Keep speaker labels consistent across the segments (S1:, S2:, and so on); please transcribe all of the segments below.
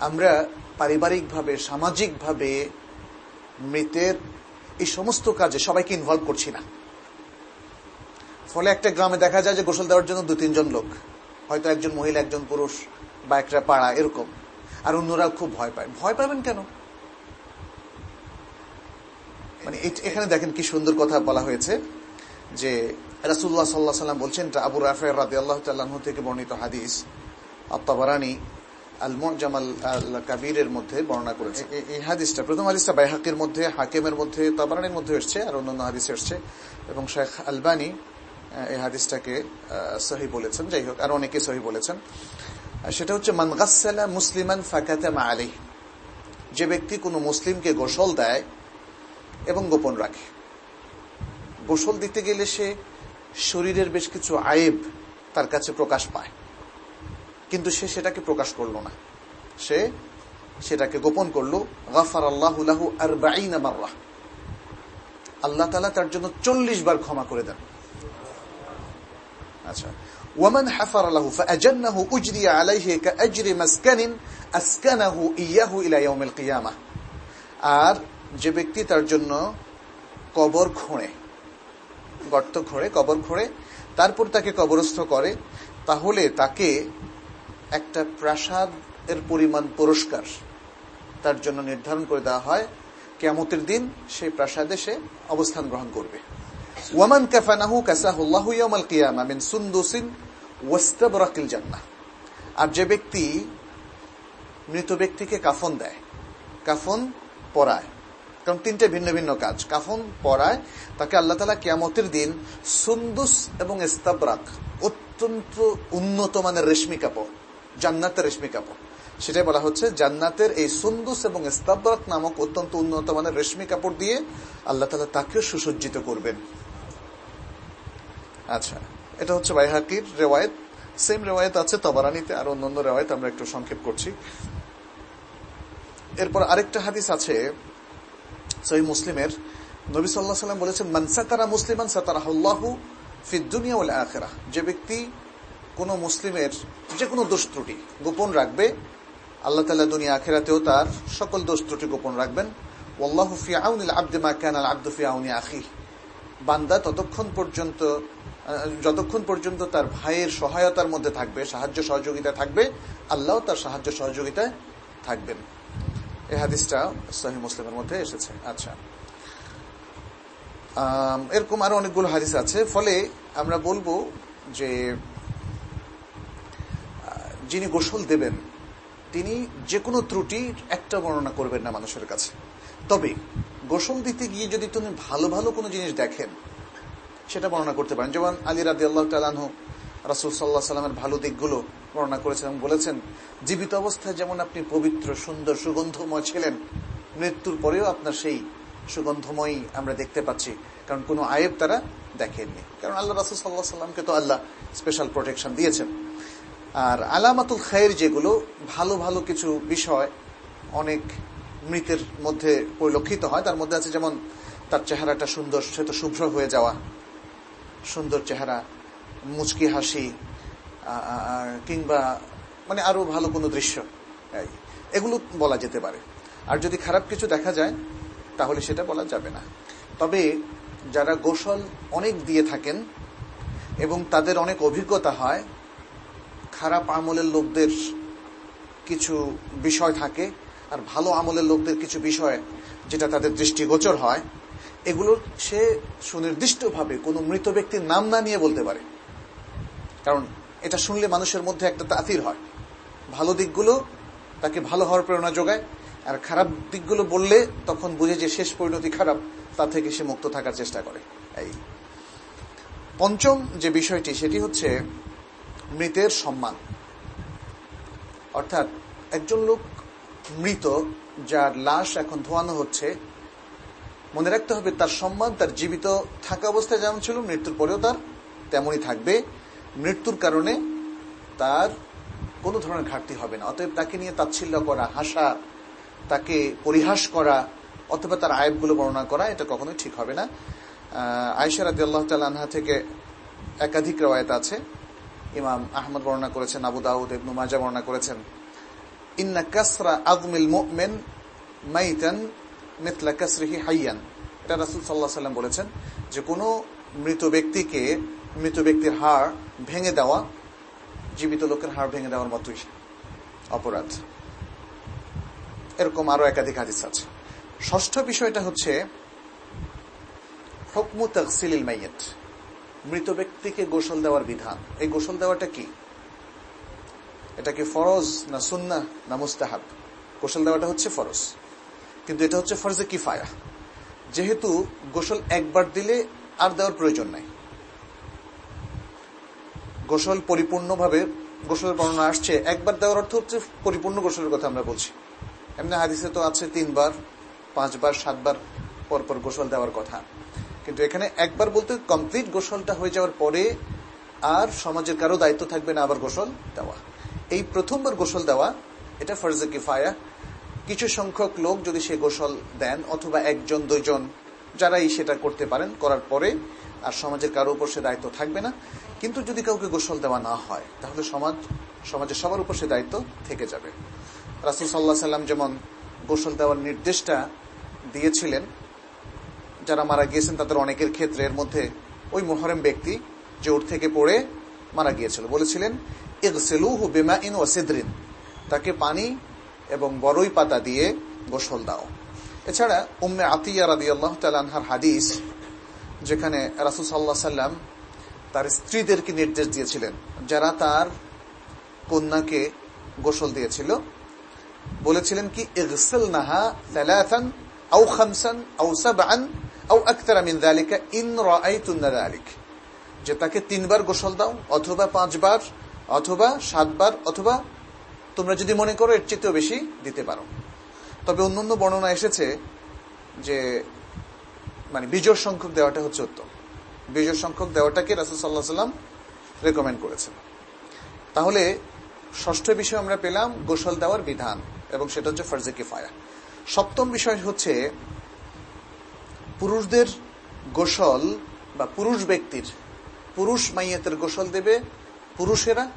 S1: আমরা পারিবারিকভাবে, সামাজিকভাবে মৃতের এই সমস্ত কাজে সবাইকে ইনভলভ করছি না। ফলে একটা গ্রামে দেখা যায় যে গোসল দেওয়ার জন্য দু তিনজন লোক। হয়তো একজন মহিলা, একজন পুরুষ বা একটা পাড়া, এরকম। আর অন্যরা খুব ভয় পায়। ভয় পাবেন কেন? মানে এখানে দেখেন কি সুন্দর কথা বলা হয়েছে যে রাসুল্লাহ সাল্লাহ সাল্লাম বলছেন আবু রাফের রাতে আল্লাহ থেকে বর্ণিত হাদিস। আত্মাবারানি আল জামাল আল কাবিরের মধ্যে বর্ণনা করেছে। এই হাদিসটা, প্রথম হাদিসটা বাইহাকের মধ্যে, হাকিমের মধ্যে, তাবারানির মধ্যে এসছে, আর অন্যান্য হাদিস এসছে। এবং শেখ আলবানী এই হাদিসটাকে সহি বলেছেন। যাই হোক, আর অনেকে সহি বলেছেন। সেটা হচ্ছে মানগাসালা মুসলিমান ফাকাতামা আলী যে ব্যক্তি কোনো মুসলিমকে গোসল দেয় এবং গোপন রাখে। গোসল দিতে গেলে সে শরীরের বেশ কিছু আয়েব তার কাছে প্রকাশ পায়। কিন্তু সে সেটাকে প্রকাশ করল না। সে সেটাকে গোপন করল গাফার আল্লাহ আর মার্রাহ আল্লাহ তালা তার জন্য চল্লিশ বার ক্ষমা করে দেন। আচ্ছা। ওয়ামান হাফার আল্লাহ ফাজান্নাহু উজরিয়া আলাইহি কাআজরি মাসকানিন আসকানাহু ইয়াহু ইলা ইয়াউমিল কিয়ামাহ আর যে ব্যক্তি তার জন্য কবর খোঁড়ে, গর্ত খোঁড়ে, কবর খোঁড়ে, তারপর তাকে কবরস্থ করে, তাহলে তাকে একটা প্রাসাদ এর পরিমাণ পুরস্কার তার জন্য নির্ধারণ করে দেওয়া হয়। কেমতের দিন সেই প্রাসাদে সে অবস্থান গ্রহণ করবে। ওয়ামান কাফানাহু কাসাহুল্লাহু ইয়াউমাল কিয়ামা মিন সুন্দুসিন ওয়াস্তাবরাকিল জান্নাহ। আর যে ব্যক্তি মৃত ব্যক্তিকে কাফন দেয়, কাফন পরায়। কারণ তিনটে ভিন্ন ভিন্ন কাজ, কাফন পরায়, তাকে আল্লাহ তালা কেয়ামতের দিন সুন্দুস এবং অত্যন্ত উন্নত মানের রেশমি কাপড় জান্নাতের রেশমি কাপড়। সেটাই বলা হচ্ছে জান্নাতের এই সুন্দুস এবং ইস্তাবরাক নামক অত্যন্ত উন্নত মানের রেশমি কাপড় দিয়ে আল্লাহ তালা তাকেও সুসজ্জিত করবেন। আচ্ছা এটা হচ্ছে বাইহাকির রেওয়ায়ত। সেম রেওয়ায়ত আছে তবারানিতে, আর অন্যান্য রেওয়ায়ত আমরা একটু সংক্ষেপ করছি। এরপর আরেকটা হাদিস আছে সহি মুসলিমের। নবী সাল্লাহ সাল্লাম বলেছেন মানসাতারা মুসলিমান সাতারাহু ফিদ্দুনিয়া ওল আখেরা যে ব্যক্তি কোন মুসলিমের যে কোনো দোষ ত্রুটি গোপন রাখবে। আল্লাহ তাল্লাহ দুনিয়া আখেরাতেও তার সকল দোষ ত্রুটি গোপন রাখবেন। ওল্লাহ ফিয়াউনিল আব্দে মা কান আল আব্দু ফিয়াউনি আখি বান্দা ততক্ষণ পর্যন্ত, যতক্ষণ পর্যন্ত তার ভাইয়ের সহায়তার মধ্যে থাকবে, সাহায্য সহযোগিতা থাকবে, আল্লাহ তার সাহায্য সহযোগিতায় থাকবেন। এই হাদিসটা সহি মুসলিমের মধ্যে এসেছে। আচ্ছা। এরকম আরও অনেকগুলো হাদিস আছে। ফলে আমরা বলব যে যিনি গোসল দেবেন, তিনি যে কোনো ত্রুটির একটা বর্ণনা করবেন না মানুষের কাছে। তবে গোসল দিতে গিয়ে যদি তুমি ভালো ভালো কোনো জিনিস দেখেন, সেটা বর্ণনা করতে পারেন। যেমন আলী রাদি আল্লাহ তালাহ রাসুল সাল্লাহ সাল্লামের ভালো দিকগুলো বর্ণনা করেছেন বলেছেন, জীবিত অবস্থায় যেমন আপনি পবিত্র, সুন্দর, সুগন্ধময় ছিলেন, মৃত্যুর পরেও আপনার সেই সুগন্ধময়ী আমরা দেখতে পাচ্ছি। কারণ কোনো আয়েব তারা দেখেননি। কারণ আল্লাহ রাসুল সাল্লাহ সাল্লামকে তো আল্লাহ স্পেশাল প্রোটেকশন দিয়েছেন। আর আলামাতুল খায়ের যেগুলো, ভালো ভালো কিছু বিষয় অনেক মৃতের মধ্যে পরিলক্ষিত হয়। তার মধ্যে আছে যেমন তার চেহারাটা সুন্দর, সে তো শুভ্র হয়ে যাওয়া। সুন্দর চেহারা, মুচকি হাসি কিংবা মানে আরও ভালো কোনো দৃশ্য। এগুলো বলা যেতে পারে। আর যদি খারাপ কিছু দেখা যায়, তাহলে সেটা বলা যাবে না। তবে যারা গোসল অনেক দিয়ে থাকেন এবং তাদের অনেক অভিজ্ঞতা হয় খারাপ আমলের লোকদের কিছু বিষয় থাকে আর ভালো আমলের লোকদের কিছু বিষয় যেটা তাদের দৃষ্টিগোচর হয়, এগুলো সে সুনির্দিষ্টভাবে কোনো মৃত ব্যক্তির নাম না নিয়ে বলতে পারে। কারণ এটা শুনলে মানুষের মধ্যে একটা তাতির হয়। ভালো দিকগুলো তাকে ভালো হওয়ার প্রেরণা যোগায়, আর খারাপ দিকগুলো বললে তখন বুঝে যে শেষ পরিণতি খারাপ, তা থেকে সে মুক্ত থাকার চেষ্টা করে। এই পঞ্চম যে বিষয়টি, সেটি হচ্ছে মৃতের সম্মান। অর্থাৎ একজন লোক মৃত, যার লাশ এখন ধোয়ানো হচ্ছে, মনে রাখতে হবে তার সম্মান, তার জীবিত থাকা অবস্থায় যেমন ছিল, মৃত্যুর পরেও তার তেমনই থাকবে। মৃত্যুর কারণে তার কোনো ধরনের ঘাটতি হবে না। অতএব তাকে নিয়ে তাচ্ছিল্য করা, হাসা, তাকে পরিহাস করা, অথবা তার আয়বগুলো বর্ণনা করা, এটা কখনোই ঠিক হবে না। আয়সার আদি আল্লাহ তাল্লাহা থেকে একাধিক রেওয়ায়ত আছে। ইমাম আহমদ বর্ণনা করেছেন, আবু দাউদ, ইবনু মাজা বর্ণনা করেছেন। ইন্না কাসরা আজমিল মুমিন মাইতান মিথলা কাসরিহি হাইয়ান। এটা রাসূল আলাইহি সাল্লাম বলেছেন যে কোনো মৃত ব্যক্তিকে মৃত ব্যক্তির হাড় ভেঙে দেওয়া, জীবিত লোকের হাড় ভেঙে দেওয়ার মতোই অপরাধ। এরকম আরও একাধিক হাদিস আছে। ষষ্ঠ বিষয়টা হচ্ছে হকমু তকসিল মাইয়েত। মৃত ব্যক্তিকে গোসল দেওয়ার বিধান। এই গোসল দেওয়াটা কি? এটা কি ফরজ না সুন্না না মুস্তাহাব? গোসল দেওয়াটা হচ্ছে ফরজ। কিন্তু এটা হচ্ছে ফরজে কিফায়া। যেহেতু গোসল একবার দিলে আর দেওয়ার প্রয়োজন নাই। গোসল পরিপূর্ণভাবে গোসলের বর্ণনা আসছে। একবার দেওয়ার অর্থ হচ্ছে পরিপূর্ণ গোসলের কথা আমরা বলছি। এমনি হাদিসে তো আছে তিনবার, পাঁচবার, সাতবার পরপর গোসল দেওয়ার কথা। কিন্তু এখানে একবার বলতে কমপ্লিট গোসলটা হয়ে যাওয়ার পরে আর সমাজের কারও দায়িত্ব থাকবে না আবার গোসল দেওয়া। এই প্রথমবার গোসল দেওয়া, এটা ফরজে কিফায়া। কিছু সংখ্যক লোক যদি সে গোসল দেন অথবা একজন, দুইজন, যারাই সেটা করতে পারেন, করার পরে আর সমাজের কারও উপর সে দায়িত্ব থাকবে না। কিন্তু যদি কাউকে গোসল দেওয়া না হয়, তাহলে সমাজ সমাজের সবার উপর সে দায়িত্ব থেকে যাবে। রাসুল সাল্লাহ সাল্লাম যেমন গোসল দেওয়ার নির্দেশটা দিয়েছিলেন যারা মারা গিয়েছেন তাদের অনেকের ক্ষেত্রে এর মধ্যে ওই মোহরেম ব্যক্তি ওর থেকে পড়ে মারা গিয়েছিল। বলেছিলেন, ইগসেলুহু বেমা ইন ওয়াসিদ্রিন তাকে পানি এবং বড়ই পাতা দিয়ে গোসল দাও। এছাড়া উম্মে আতিয়া রাদি আল্লাহ তালানহার হাদিস, যেখানে রাসুল সাল্লাম তার স্ত্রীদেরকে নির্দেশ দিয়েছিলেন, যারা তার কন্যাকে গোসল দিয়েছিল। বলেছিলেন কি ইগসেল নাহা আউ খামসান আউ সাবান ইন যে তাকে তিনবার গোসল দাও, অথবা পাঁচবার, অথবা সাতবার, অথবা তোমরা যদি মনে করো এর চেয়েও বেশি দিতে পারো। তবে অন্যান্য বর্ণনা এসেছে যে মানে বিজয় সংখ্যক দেওয়াটা হচ্ছে উত্তম। বিজয় সংখ্যক দেওয়াটাকে রাসুল সাল্লাহ সাল্লাম রেকমেন্ড করেছেন। তাহলে ষষ্ঠ বিষয় আমরা পেলাম গোসল দেওয়ার বিধান, এবং সেটা হচ্ছে ফার্জে কিফায়া। সপ্তম বিষয় হচ্ছে পুরুষদের গোসল বা পুরুষ ব্যক্তির, পুরুষ মাইয়াতের গোসল দেবে পুরুষেরা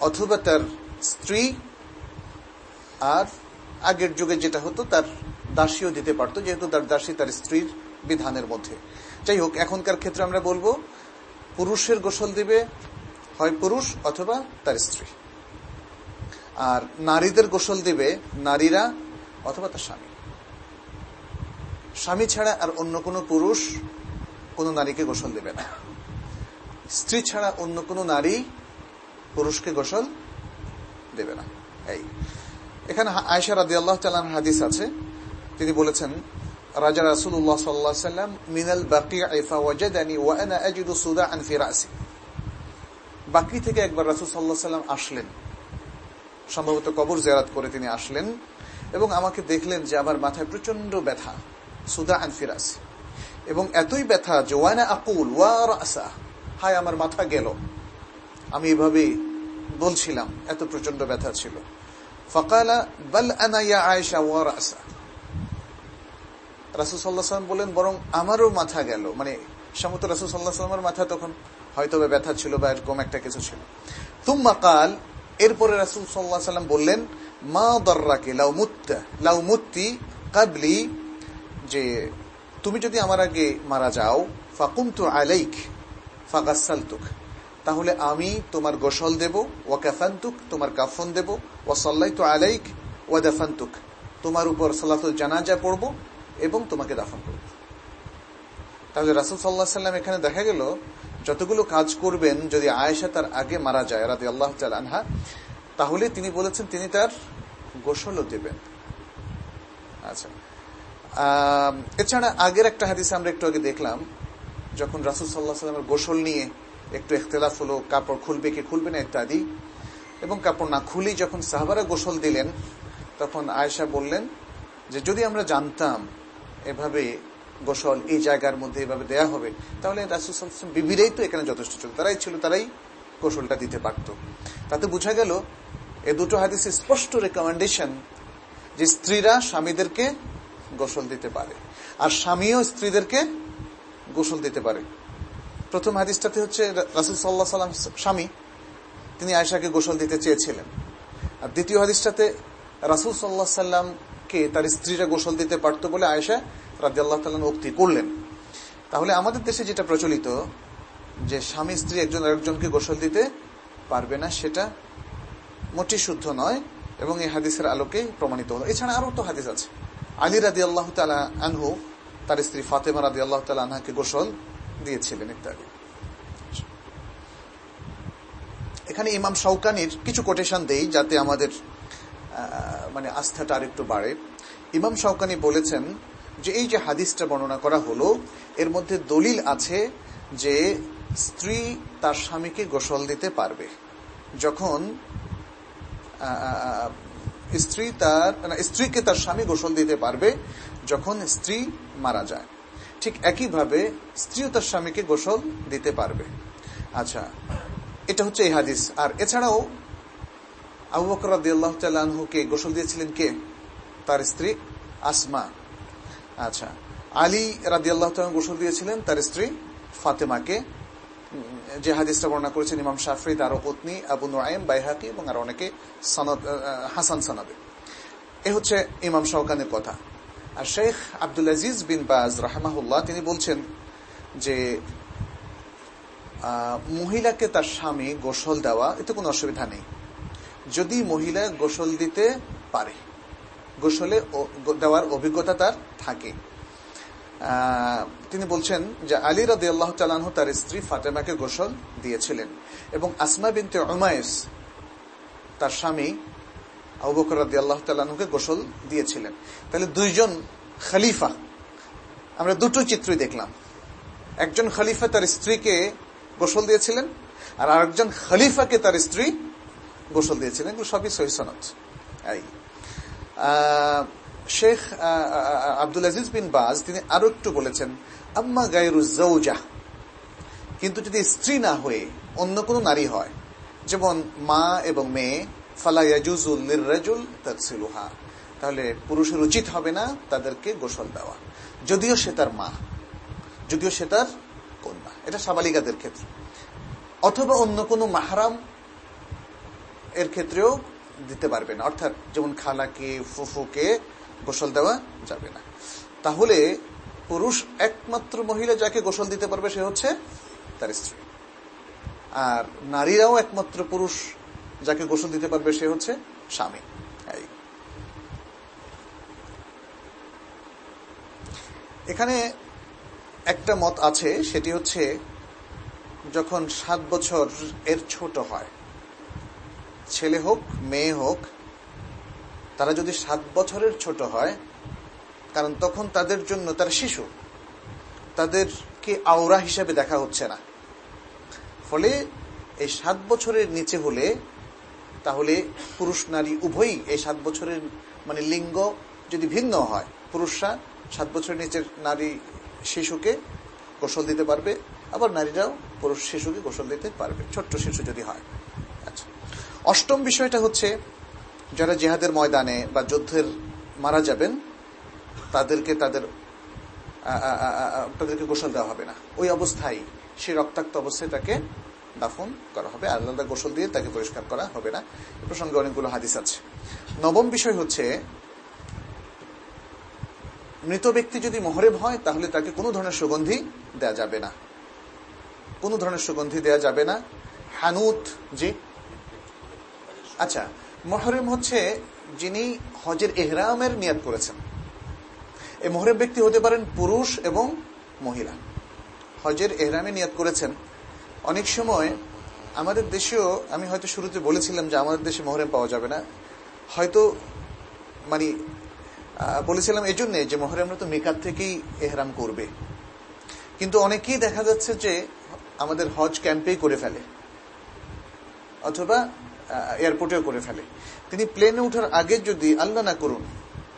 S1: অথবা তার স্ত্রী। আর আগের যুগে যেটা হতো, তার দাসীও দিতে পারতো, যেহেতু তার দাসী তার স্ত্রীর বিধানের মধ্যে। যাই হোক, এখনকার ক্ষেত্রে আমরা বলব, পুরুষের গোসল দিবে হয় পুরুষ অথবা তার স্ত্রী। আর নারীদের গোসল দিবে নারীরা অথবা তার স্বামী। স্বামী ছাড়া আর অন্য কোনো পুরুষ কোনো নারীকে গোসল দেবে না। স্ত্রী ছাড়া অন্য কোনো নারী পুরুষকে গোসল দেবে না। এই। এখানে আয়সা রাদি আল্লাহ চালান হাদিস আছে। তিনি বলেছেন, রাজা রাসুল্লাহ সাল্লাহ সাল্লাম মিনাল বাকি আইফা ওয়াজাদানি ওয়ানা আজিদু সুদা আন ফিরাসি বাকি থেকে একবার রাসুল সাল্লাহ সাল্লাম আসলেন। সম্ভবত কবর জেরাত করে তিনি আসলেন এবং আমাকে দেখলেন যে আমার মাথায় প্রচণ্ড ব্যথা। সুদা আন ফিরাসি এবং এতই ব্যথা যে আকুল, ওয়া আসা হায় আমার মাথা গেল। আমি এভাবে বলছিলাম, এত প্রচণ্ড ব্যথা ছিল। ফকালা, বল আনাইয়া আয়সা ওয়ার আসা রাসুল সাল্লাহ সাল্লাম বলেন, বরং আমারও মাথা গেল। মানে সমত রাসুল সাল্লাহ সাল্লামের মাথা তখন হয়তো ব্যথা ছিল বা এরকম একটা কিছু ছিল। তুম্মা কাল, এরপরে রাসুল সাল্লাহ সাল্লাম বললেন, মা দর্রাকে, লাউ মুত্তা, লাউ মুত্তি কাবলি যে তুমি যদি আমার আগে মারা যাও, ফাকুমতু আলাইক, ফাগাসালতুক। তাহলে আমি তোমার গোসল দেব ওয়া কাফান্তুক তোমার কাফন দেব ওয়া সাল্লাইতু আলাইক ওয়া দাফান্তুক তোমার উপর সালাতুল জানাজা পড়ব এবং তোমাকে দাফন করব। তাহলে রাসুল সাল্লাহ সাল্লাম এখানে দেখা গেল, যতগুলো কাজ করবেন, যদি আয়েশা তার আগে মারা যায় রাতে আল্লাহ আনহা, তাহলে তিনি বলেছেন তিনি তার গোসলও দেবেন। আচ্ছা। এছাড়া আগের একটা হাদিসে আমরা একটু আগে দেখলাম, যখন রাসুল সাল্লাহ সাল্লামের গোসল নিয়ে একটু এখতলাফ হলো, কাপড় খুলবে কি খুলবে না ইত্যাদি, এবং কাপড় না খুলি যখন সাহাবারা গোসল দিলেন, তখন আয়েশা বললেন যে, যদি আমরা জানতাম এভাবে গোসল এই জায়গার মধ্যে এভাবে দেয়া হবে, তাহলে রাসুল বিবিরাই তো এখানে যথেষ্ট ছিল, তারাই ছিল, তারাই গোসলটা দিতে পারত। তাতে বোঝা গেল, এ দুটো হাদিসে স্পষ্ট রেকমেন্ডেশন যে, স্ত্রীরা স্বামীদেরকে গোসল দিতে পারে। আর স্বামীও স্ত্রীদেরকে গোসল দিতে পারে। প্রথম হাদিসটাতে হচ্ছে, রাসুল সাল্লাহ সাল্লাম স্বামী, তিনি আয়সাকে গোসল দিতে চেয়েছিলেন। আর দ্বিতীয় হাদিসটাতে, রাসুল সাল্লাহ সাল্লামকে তার স্ত্রীরা গোসল দিতে পারত বলে আয়েশা রাজি আল্লাহ তাল্লাম উক্তি করলেন। তাহলে আমাদের দেশে যেটা প্রচলিত, যে স্বামী স্ত্রী একজন আরেকজনকে গোসল দিতে পারবে না, সেটা মোটি শুদ্ধ নয় এবং এই হাদিসের আলোকে প্রমাণিত হলো। এছাড়া আরও তো হাদিস আছে। আলী রাদি আল্লাহ তালা আনহু, তার স্ত্রী ফাতেমা রাদি আল্লাহ তালা আনহাকে গোসল দিয়েছিলেন ইত্যাদি। এখানে ইমাম শৌকানির কিছু কোটেশন দেই যাতে আমাদের মানে আস্থাটা আর একটু বাড়ে। ইমাম শৌকানি বলেছেন যে এই যে হাদিসটা বর্ণনা করা হলো, এর মধ্যে দলিল আছে যে স্ত্রী তার স্বামীকে গোসল দিতে পারবে। যখন স্ত্রী তার স্ত্রীকে তার স্বামী গোসল দিতে পারবে যখন স্ত্রী মারা যায়। ঠিক একইভাবে স্ত্রীও তার স্বামীকে গোসল দিতে পারবে। আচ্ছা এটা হচ্ছে এই হাদিস। আর এছাড়াও আবু বকর রাদিয়াল্লাহকে গোসল দিয়েছিলেন কে? তার স্ত্রী আসমা। আচ্ছা আলী রাদিয়াল্লাহ গোসল দিয়েছিলেন, তার স্ত্রী ফাতেমাকে। যে হাদিসটা বর্ণনা করেছেন ইমাম শাফরি তার পত্নী আবু নোয়াইম বাইহাকি এবং আর অনেকে সনদ হাসান সনদে। এ হচ্ছে ইমাম শওকানের কথা। আর শেখ আব্দুল আজিজ বিন বাজ রাহমাহুল্লাহ, তিনি বলছেন যে মহিলাকে তার স্বামী গোসল দেওয়া, এতে কোনো অসুবিধা নেই। যদি মহিলা গোসল দিতে পারে, গোসলে দেওয়ার অভিজ্ঞতা তার থাকে। তিনি বলছেন যে আলী রাদি আল্লাহ তালাহ তার স্ত্রী ফাতেমাকে গোসল দিয়েছিলেন এবং আসমা বিনতে উমায়স তার স্বামী আবুবকর রাদি আল্লাহ তালাহুকে গোসল দিয়েছিলেন। তাহলে দুইজন খালিফা, আমরা দুটো চিত্রই দেখলাম। একজন খালিফা তার স্ত্রীকে গোসল দিয়েছিলেন আর আরেকজন খলিফাকে তার স্ত্রী গোসল দিয়েছিলেন। সবই সহিসনত এই শেখ আব্দুল আজিজ বিন বাজ, তিনি আরও একটু বলেছেন, আম্মা গায়রুজ্জৌজা কিন্তু যদি স্ত্রী না হয়ে অন্য কোনো নারী হয়, যেমন মা এবং মেয়ে ফালাইয়াজুজুল নির্রাজুল তাকসিলুহা তাহলে পুরুষের উচিত হবে না তাদেরকে গোসল দেওয়া। যদিও সে তার মা, যদিও সে তার কন্যা, এটা সাবালিকাদের ক্ষেত্রে। অথবা অন্য কোনো মাহারাম এর ক্ষেত্রেও দিতে পারবে না। অর্থাৎ যেমন খালাকে, ফুফুকে গোসল দেওয়া যাবে না। তাহলে পুরুষ একমাত্র মহিলা যাকে গোসল দিতে পারবে সে হচ্ছে তার স্ত্রী। আর নারীরাও একমাত্র পুরুষ যাকে গোসল দিতে পারবে সে হচ্ছে স্বামী। এখানে একটা মত আছে, সেটি হচ্ছে যখন সাত বছর এর ছোট হয়, ছেলে হোক, মেয়ে হোক তারা যদি সাত বছরের ছোট হয়, কারণ তখন তাদের জন্য তার শিশু, তাদেরকে আওরা হিসাবে দেখা হচ্ছে না। ফলে এই সাত বছরের নিচে হলে তাহলে পুরুষ, নারী উভয়ই এই সাত বছরের মানে লিঙ্গ যদি ভিন্ন হয়, পুরুষরা সাত বছরের নিচের নারী শিশুকে গোসল দিতে পারবে, আবার নারীরাও পুরুষ শিশুকে গোসল দিতে পারবে, ছোট্ট শিশু যদি হয়। আচ্ছা অষ্টম বিষয়টা হচ্ছে যারা জেহাদের ময়দানে বা যুদ্ধের মারা যাবেন, তাদেরকে তাদের তাদেরকে গোসল দেওয়া হবে না। ওই অবস্থায় সে রক্তাক্ত অবস্থায় তাকে দাফন করা হবে। আলাদা গোসল দিয়ে তাকে পরিষ্কার করা হবে না। এ প্রসঙ্গে অনেকগুলো হাদিস আছে। নবম বিষয় হচ্ছে, মৃত ব্যক্তি যদি মহরেম হয়, তাহলে তাকে কোনো ধরনের সুগন্ধি দেয়া যাবে না। কোনো ধরনের সুগন্ধি দেয়া যাবে না। হানুত, জি? আচ্ছা মহরম হচ্ছে যিনি হজের এহরামের নিয়াদ করেছেন। এই মহরম ব্যক্তি হতে পারেন পুরুষ এবং মহিলা। হজের এহরামে নিয়াদ করেছেন। অনেক সময় আমাদের দেশেও, আমি হয়তো শুরুতে বলেছিলাম যে আমাদের দেশে মহরম পাওয়া যাবে না। হয়তো মানে বলেছিলাম এই জন্যে যে মহরমরা তো মেকার থেকেই এহরাম করবে। কিন্তু অনেকেই দেখা যাচ্ছে যে আমাদের হজ ক্যাম্পেই করে ফেলে। অথবা এয়ারপোর্টেও করে ফেলে। তিনি প্লেনে ওঠার আগে যদি আল্লাহ না করুন,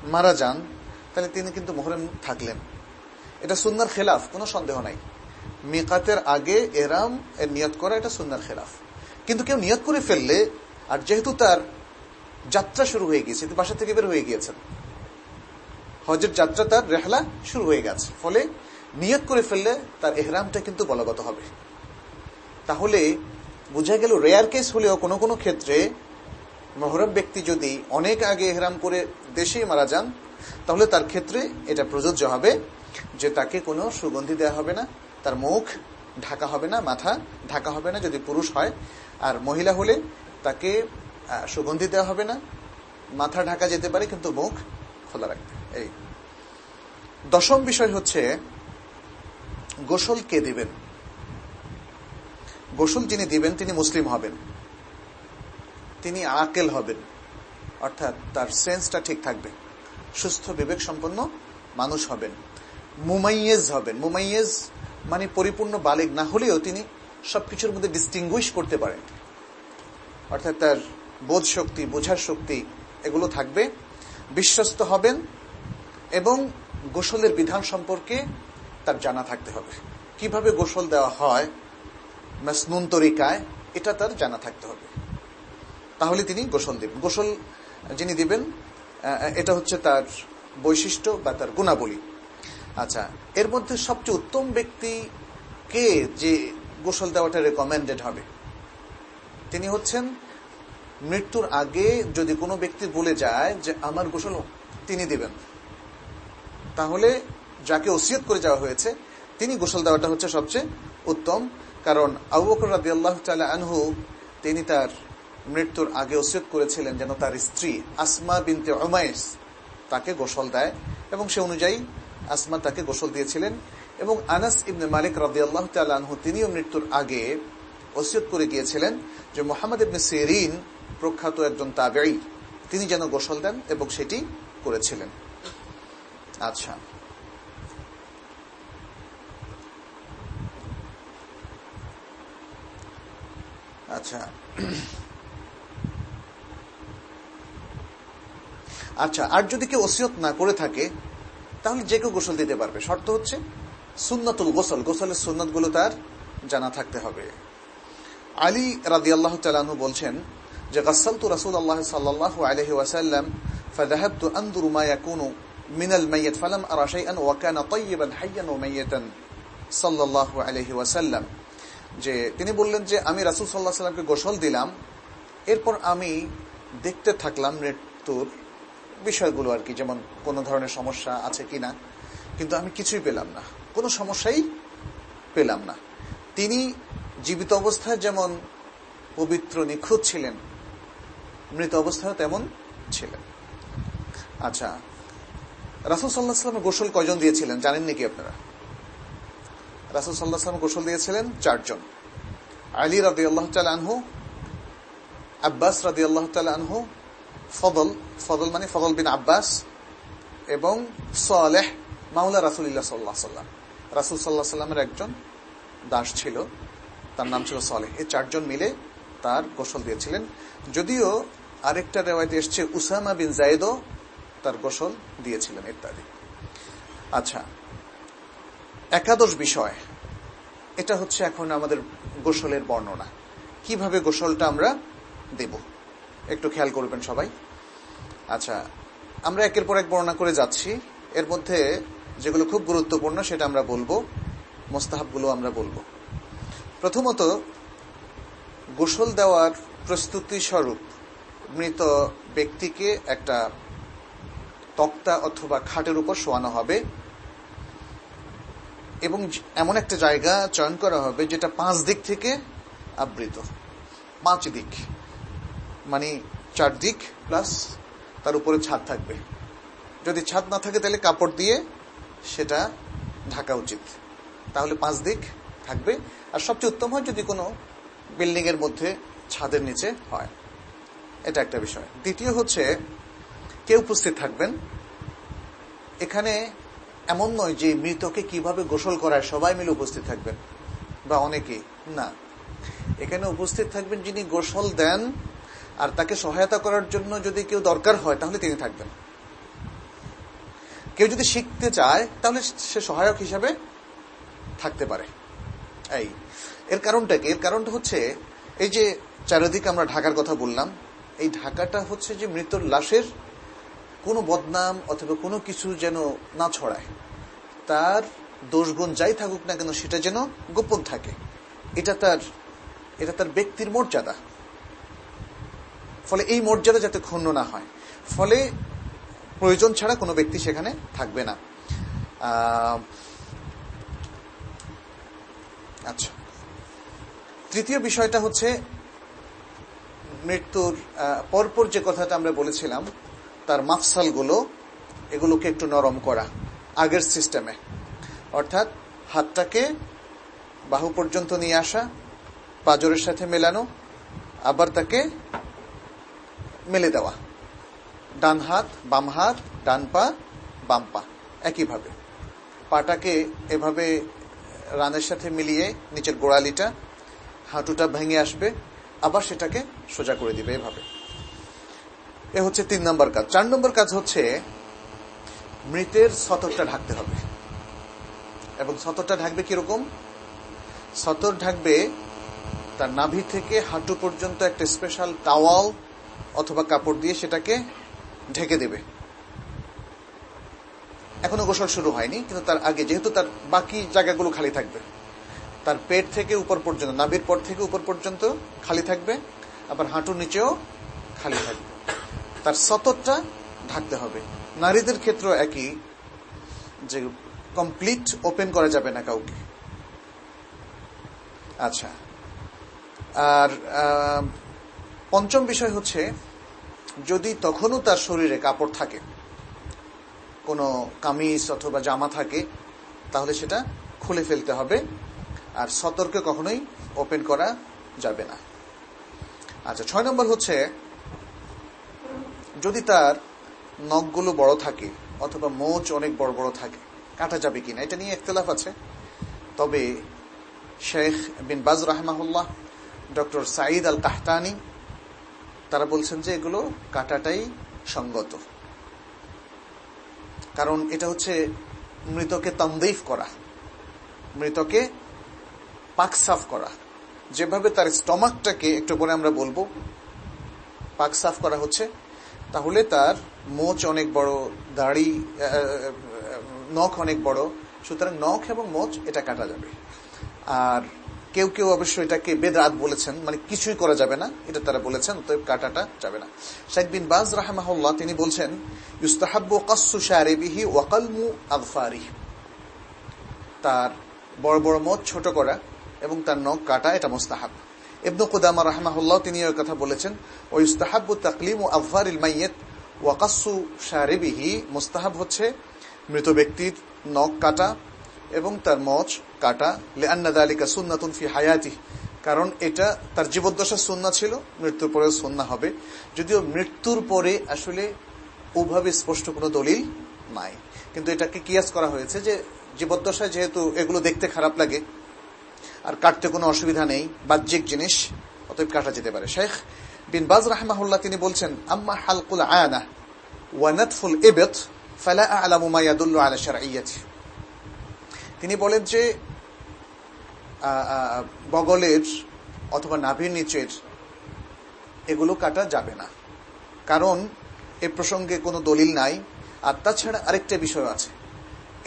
S1: মারা যান, তাহলে তিনি কিন্তু মহরম থাকলেন। এটা সুন্নার খেলাফ, কোনো সন্দেহ নাই। মেকাতের আগে এরাম, এর নিয়ত করা এটা সুন্নার খেলাফ। কিন্তু কেউ নিয়ত করে ফেললে, আর যেহেতু তার যাত্রা শুরু হয়ে গিয়েছে বাসা থেকে বের হয়ে গিয়েছেন। হজের যাত্রা তার রেহলা শুরু হয়ে গেছে। ফলে নিয়ত করে ফেললে তার এহরামটা কিন্তু বলগত হবে। তাহলে বোঝা গেল রেয়ার কেস হলেও কোনো কোনো ক্ষেত্রে মহরব ব্যক্তি যদি অনেক আগে এহরাম করে দেশেই মারা যান, তাহলে তার ক্ষেত্রে এটা প্রযোজ্য হবে যে তাকে কোনো সুগন্ধি দেওয়া হবে না, তার মুখ ঢাকা হবে না, মাথা ঢাকা হবে না, যদি পুরুষ হয়। আর মহিলা হলে তাকে সুগন্ধি দেওয়া হবে না, মাথা ঢাকা যেতে পারে, কিন্তু মুখ খোলা রাখবে এই দশম বিষয় হচ্ছে গোসল কে দিবেন? গোসল যিনি দিবেন, তিনি মুসলিম হবেন। তিনি আকেল হবেন। অর্থাৎ তার সেন্সটা ঠিক থাকবে। সুস্থ বিবেক সম্পন্ন মানুষ হবেন। মুমাইয়েজ হবেন। মুমাইয়েজ মানে পরিপূর্ণ বালেগ না হলেও তিনি সবকিছুর মধ্যে ডিস্টিংগুইশ করতে পারেন। অর্থাৎ তার বোধ শক্তি, বোঝার শক্তি এগুলো থাকবে। বিশ্বস্ত হবেন এবং গোসলের বিধান সম্পর্কে তার জানা থাকতে হবে। কীভাবে গোসল দেওয়া হয় মাসনুন তরিকায় এটা তার জানা থাকতে হবে। তাহলে তিনি গোসল দিবেন। গোসল যিনি দিবেন এটা হচ্ছে তার বৈশিষ্ট্য বা তার গুণাবলী। আচ্ছা এর মধ্যে সবচেয়ে উত্তম ব্যক্তি কে যে গোসল দেওয়াটা রেকমেন্ডেড হবে? তিনি হচ্ছেন, মৃত্যুর আগে যদি কোনো ব্যক্তি বলে যায় যে, আমার গোসল তিনি দিবেন। তাহলে যাকে ওসিয়ত করে যাওয়া হয়েছে, তিনি গোসল দেওয়াটা হচ্ছে সবচেয়ে উত্তম। কারণ আবু বকর রাদি আল্লাহ আনহু, তিনি তার মৃত্যুর আগে ওসিয়ত করেছিলেন যেন তার স্ত্রী আসমা বিনতে ওমাইস তাকে গোসল দেয় এবং সে অনুযায়ী আসমা তাকে গোসল দিয়েছিলেন এবং আনাস ইবনে মালিক রাদি আল্লাহ আনহু তিনিও মৃত্যুর আগে ওসিয়ত করে গিয়েছিলেন যে মোহাম্মদ ইবনে সেরিন প্রখ্যাত একজন তাবেই তিনি যেন গোসল দেন এবং সেটি করেছিলেন। আচ্ছা। আচ্ছা আচ্ছা আর যদি কেউ ওসিয়ত না করে থাকে তাহলে যে কেউ গোসল দিতে পারবে শর্ত হচ্ছে সুন্নতুল গোসল গোসলের সুন্নত গুলো তার জানা থাকতে হবে আলী রাদি আল্লাহ তালু বলছেন যে গাসালতু রাসুল আল্লাহ সাল্লাহ আলহি ওয়াসাল্লাম فذهبت أنظر ما يكون من الميت فلم أرى شيئا وكان طيبا حيا وميتا صلى الله عليه وسلم যে তিনি বললেন যে, আমি রাসুল সাল্লাহ সাল্লামকে গোসল দিলাম। এরপর আমি দেখতে থাকলাম মৃত্যুর বিষয়গুলো আর কি, যেমন কোনো ধরনের সমস্যা আছে কি না কিন্তু আমি কিছুই পেলাম না। কোনো সমস্যাই পেলাম না। তিনি জীবিত অবস্থায় যেমন পবিত্র নিখুঁত ছিলেন, মৃত অবস্থায় তেমন ছিলেন। আচ্ছা রাসুল সাল্লাহ সাল্লামের গোসল কয়জন দিয়েছিলেন? জানেন নাকি আপনারা? রাসুল সাল্লাহ সাল্লাম গোসল দিয়েছিলেন চারজন। আলী রাদি আল্লাহ আনহু, আব্বাস রাদি আল্লাহ আনহু, ফদল ফদল মানে ফদল বিন আব্বাস এবং সালেহ মাউলা রাসুলিল্লাহ সাল্লাহ সাল্লাম রাসুল সাল্লাহ সাল্লামের একজন দাস ছিল, তার নাম ছিল সালেহ। এই চারজন মিলে তার গোসল দিয়েছিলেন। যদিও আরেকটা রেওয়ায়তে এসছে, উসামা বিন জায়দও তার গোসল দিয়েছিলেন ইত্যাদি। আচ্ছা একাদশ বিষয়, এটা হচ্ছে এখন আমাদের গোসলের বর্ণনা। কীভাবে গোসলটা আমরা দেব? একটু খেয়াল করবেন সবাই। আচ্ছা আমরা একের পর এক বর্ণনা করে যাচ্ছি। এর মধ্যে যেগুলো খুব গুরুত্বপূর্ণ সেটা আমরা বলব, মোস্তাহাবগুলো আমরা বলব। প্রথমত, গোসল দেওয়ার প্রস্তুতি স্বরূপ মৃত ব্যক্তিকে একটা তক্তা অথবা খাটের উপর শোয়ানো হবে। এবং এমন একটা জায়গা চয়ন করা হবে যেটা পাঁচ দিক থেকে আবৃত। পাঁচ দিক। মানে চার দিক প্লাস তার উপরে ছাদ থাকবে। যদি ছাদ না থাকে তাহলে কাপড় দিয়ে সেটা ঢাকা উচিত। তাহলে পাঁচ দিক থাকবে। আর সবচেয়ে উত্তম হয় যদি কোনো বিল্ডিং এর মধ্যে ছাদের নিচে হয়। এটা একটা বিষয়। দ্বিতীয় হচ্ছে কে উপস্থিত থাকবেন। এখানে এমন নয় যে মৃতকে কীভাবে গোসল করায় সবাই মিলে উপস্থিত থাকবেন, বা অনেকে না। এখানে উপস্থিত থাকবেন যিনি গোসল দেন, আর তাকে সহায়তা করার জন্য যদি কেউ দরকার হয়, তাহলে তিনি থাকবেন। কেউ যদি শিখতে চায়, তাহলে সে সহায়ক হিসাবে থাকতে পারে। এই, এর কারণটা কি? এর কারণটা হচ্ছে, এই যে চারিদিকে আমরা ঢাকার কথা বললাম, এই ঢাকাটা হচ্ছে যে মৃত্যুর লাশের কোনো বদনাম অথবা কোনো কিছু যেন না ছড়ায়, তার দোষগুণ যাই থাকুক না কেন সেটা যেন গোপন থাকে। এটা তার এটা তার ব্যক্তির মর্যাদা। ফলে এই মর্যাদা যাতে ক্ষুণ্ণ না হয়। ফলে প্রয়োজন ছাড়া কোনো ব্যক্তি সেখানে থাকবে না। আচ্ছা। তৃতীয় বিষয়টা হচ্ছে মৃত্যুর পরপর যে কথাটা আমরা বলেছিলাম তার মাফসালগুলো, এগুলোকে একটু নরম করা, আগের সিস্টেমে। অর্থাৎ হাতটাকে বাহু পর্যন্ত নিয়ে আসা, পাজরের সাথে মেলানো, আবার তাকে মেলে দেওয়া। ডান হাত, বাম হাত, ডান পা, বাম পা, একইভাবে। পাটাকে এভাবে রানের সাথে মিলিয়ে নিচের গোড়ালিটা, হাঁটুটা ভেঙে আসবে, আবার সেটাকে সোজা করে দিবে এভাবে। এ হচ্ছে তিন নম্বর কাজ। চার নম্বর কাজ হচ্ছে মৃতের সতরটা ঢাকতে হবে। এবং সতরটা ঢাকবে কীরকম? সতর ঢাকবে তার নাভি থেকে হাঁটু পর্যন্ত একটা স্পেশাল টাওয়াল অথবা কাপড় দিয়ে সেটাকে ঢেকে দেবে। এখনও গোসল শুরু হয়নি, কিন্তু তার আগে যেহেতু তার বাকি জায়গাগুলো খালি থাকবে, তার পেট থেকে উপর পর্যন্ত, নাভির পর থেকে উপর পর্যন্ত খালি থাকবে, আবার হাঁটুর নিচেও খালি থাকবে। তার সতরটা ঢাকতে হবে। নারীদের ক্ষেত্রেও একই যে কমপ্লিট ওপেন করা যাবে না কাউকে। আচ্ছা। আর পঞ্চম বিষয় হচ্ছে, যদি তখনও তার শরীরে কাপড় থাকে, কোনো কামিজ অথবা জামা থাকে, তাহলে সেটা খুলে ফেলতে হবে, আর সতর্কে কখনোই ওপেন করা যাবে না। আচ্ছা ছয় নম্বর হচ্ছে যদি তার নখগুলো বড় থাকে, অথবা মোচ অনেক বড় বড় থাকে, কাটা যাবে কিনা, এটা নিয়ে একতলাফ আছে। তবে শেখ বিন বাজ রাহমাহুল্লাহ, ডক্টর সাঈদ আল কাহতানি তারা বলছেন যে এগুলো কাটাটাই সঙ্গত। কারণ এটা হচ্ছে মৃতকে তন্দেইফ করা, মৃতকে পাক সাফ করা। যেভাবে তার স্টমাকটাকে একটু পরে আমরা বলব, পাক সাফ করা হচ্ছে তাহলে তার মোচ অনেক বড়, দাড়ি নখ অনেক বড়। সুতরাং নখ এবং মোচ, এটা কাটা যাবে। আর কেউ কেউ অবশ্য এটাকে বেদাত বলেছেন মানে কিছুই করা যাবে না, এটা তারা বলেছেন তো কাটাটা যাবে না। শেখ বিন বাজ রাহমাহুল্লাহ, তিনি বলছেন, ইউস্তাহাব্বু কাসু শারিবিহি ওয়াকালমু আদফারি তার বড় বড় মত ছোট করা এবং তার নখ কাটা, এটা মোস্তাহাব। ইবনু কুদামা রাহমাহুল্লাহ তিনি ওই কথা বলেছেন ও ইউস্তাহাব্বু তাকলিম ও আফারিল মাইয়েত ওয়াকাসু শারিবিহি মুস্তাহাব হচ্ছে মৃত ব্যক্তির নখ কাটা এবং তার মচ কাটা, লেআন্না আলিকা সুন্নাতুন ফি হায়াতি কারণ এটা তার জীবদ্দশা সুন্না ছিল, মৃত্যুর পরে সুন্না হবে। যদিও মৃত্যুর পরে আসলে ওভাবে স্পষ্ট কোনো দলিল নাই। কিন্তু এটাকে কিয়াস করা হয়েছে যে জীবদ্দশায় যেহেতু এগুলো দেখতে খারাপ লাগে আর কাটতে কোনো অসুবিধা নেই, বাহ্যিক জিনিস, অতএব কাটা যেতে পারে। শেখ বিন বাজ রাহমাহুল্লাহ তিনি বলছেন, আম্মা হালকুল আয়ানা ওয়ানাতফুল ইবেত ফালা আলামু মা ইয়াদুল্লু আলা শারঈয়াতি। তিনি বলেন যে বগলের অথবা নাভির নিচের এগুলো কাটা যাবে না। কারণ এ প্রসঙ্গে কোনো দলিল নাই। আর তাছাড়া আরেকটা বিষয় আছে।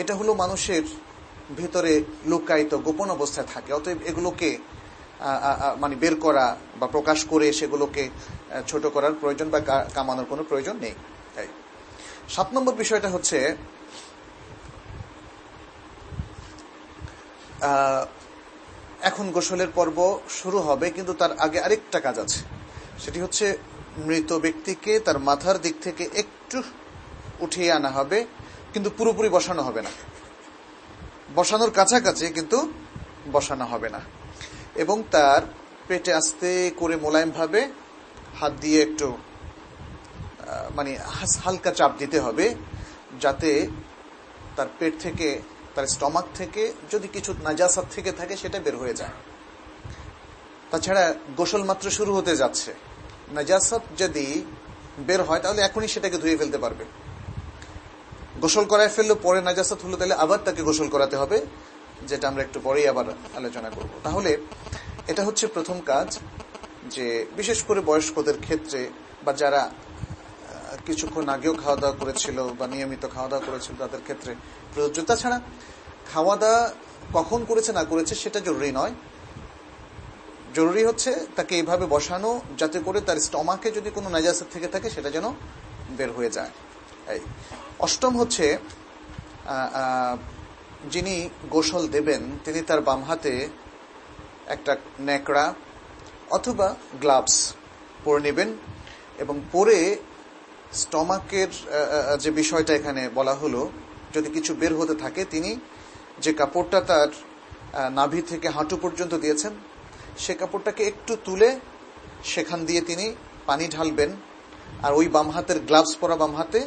S1: এটা হলো মানুষের ভিতরে লুকায়িত গোপন অবস্থায় থাকে। অতএব এগুলোকে মানে বের করা বা প্রকাশ করে সেগুলোকে ছোট করার প্রয়োজন বা কামানোর কোনো প্রয়োজন নেই। তাই। সাত নম্বর বিষয়টা হচ্ছে এখন গোসলের পর্ব শুরু হবে, কিন্তু তার আগে আরেকটা কাজ আছে। সেটি হচ্ছে মৃত ব্যক্তিকে তার মাথার দিক থেকে একটু উঠিয়ে আনা হবে, কিন্তু পুরোপুরি বসানো হবে না। বসানোর কাছাকাছি কিন্তু বসানো হবে না। এবং তার পেটে আস্তে করে মোলায়েমভাবে হাত দিয়ে একটু মানে হালকা চাপ দিতে হবে যাতে তার পেট থেকে, তার স্টমাক থেকে যদি কিছু নাজাসাত থেকে থাকে সেটা বের হয়ে যায়। তাছাড়া গোসল মাত্র শুরু হতে যাচ্ছে। নাজাসাত যদি বের হয় তাহলে এখনই সেটাকে ধুয়ে ফেলতে পারবে। গোসল করায় ফেললে, পরে নাজাসাত হলো, তাহলে আবার তাকে গোসল করাতে হবে, যেটা আমরা একটু পরেই আবার আলোচনা করব। তাহলে এটা হচ্ছে প্রথম কাজ, যে বিশেষ করে বয়স্কদের ক্ষেত্রে বা যারা কিছুক্ষণ আগেও খাওয়া দাওয়া করেছিল বা নিয়মিত খাওয়া দাওয়া করেছিল তাদের ক্ষেত্রে প্রযোজ্য। তাছাড়া খাওয়া দাওয়া কখন করেছে, না করেছে, সেটা জরুরি নয়। জরুরি হচ্ছে তাকে এইভাবে বসানো যাতে করে তার স্টমাকে যদি কোনো নাজাসের থেকে থাকে, সেটা যেন বের হয়ে যায়। অষ্টম হচ্ছে যিনি গোসল দেবেন, তিনি তার বাম হাতে একটা ন্যাকড়া অথবা গ্লাভস পরে নেবেন এবং পরে স্টমাকের যে বিষয়টা এখানে বলা হলো, যদি কিছু বের হতে থাকে, তিনি যে কাপড়টা তার নাভি থেকে হাঁটু পর্যন্ত দিয়েছেন, সে কাপড়টাকে একটু তুলে সেখান দিয়ে তিনি পানি ঢালবেন, আর ওই বাম হাতের গ্লাভস পরা বাম হাতে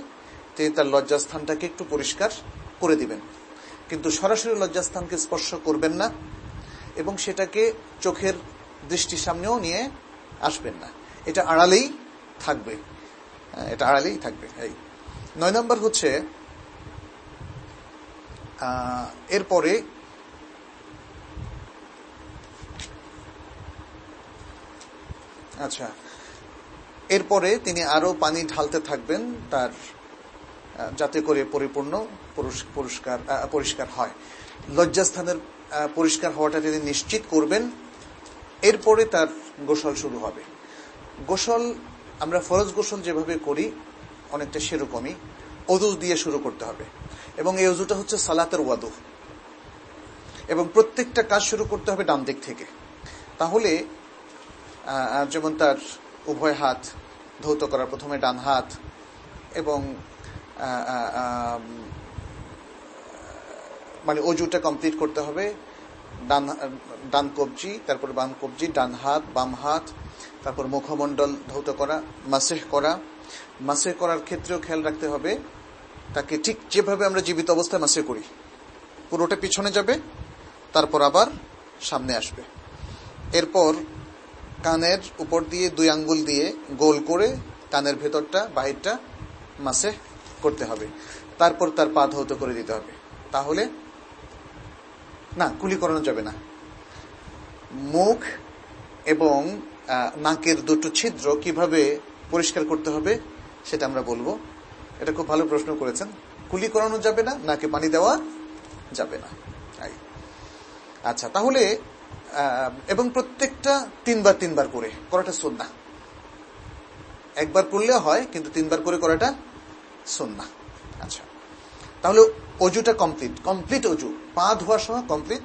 S1: তিনি তার লজ্জাস্থানটাকে একটু পরিষ্কার করে দিবেন। কিন্তু সরাসরি লজ্জাস্থানকে স্পর্শ করবেন না এবং সেটাকে চোখের দৃষ্টির সামনেও নিয়ে আসবেন না। এটা আড়ালেই থাকবে। হ্যাঁ, এটা আড়ালেই থাকবে। এই নয় নম্বর হচ্ছে এরপরে আচ্ছা এরপরে তিনি আরও পানি ঢালতে থাকবেন তার যাতে করে পরিপূর্ণ পরিষ্কার পরিষ্কার হয়। লজ্জাস্থানের পরিষ্কার হওয়াটা তিনি নিশ্চিত করবেন। এরপরে তার গোসল শুরু হবে। গোসল, আমরা ফরজ গোসল যেভাবে করি, অনেকটা সেরকমই। অদু দিয়ে শুরু করতে হবে। এবং এই অজুটা হচ্ছে সালাতের ওয়াদু। এবং প্রত্যেকটা কাজ শুরু করতে হবে ডান দিক থেকে। তাহলে যেমন তার উভয় হাত ধৌত করার প্রথমে ডান হাত এবং মানে অজুটা কমপ্লিট করতে হবে। ডান ডান কবজি, তারপর বাম কবজি, ডান হাত, বাম হাত, তারপর মুখমণ্ডল ধৌত করা, মাসেহ করা। মাসে করার ক্ষেত্রেও খেয়াল রাখতে হবে, তাকে ঠিক যেভাবে আমরা জীবিত অবস্থায় মাসে করি। পুরোটা পিছনে যাবে, তারপর আবার সামনে আসবে। এরপর কানের উপর দিয়ে দুই আঙ্গুল দিয়ে গোল করে কানের ভেতরটা, বাহিরটা মাসে করতে হবে। তারপর তার পা ধৌত করে দিতে হবে। তাহলে না, কুলি করানো যাবে না। মুখ এবং নাকের দুটো ছিদ্র কীভাবে পরিষ্কার করতে হবে সেটা আমরা বলব। এটা খুব ভালো প্রশ্ন করেছেন। কুলি করানো যাবে না, নাকে পানি দেওয়া যাবে না। আচ্ছা তাহলে এবং প্রত্যেকটা তিনবার তিনবার করে, করাটা সন্না একবার করলে হয়, কিন্তু তিনবার করে করাটা সন্না আচ্ছা। তাহলে অজুটা কমপ্লিট কমপ্লিট অজু। পা ধোয়ার সময় কমপ্লিট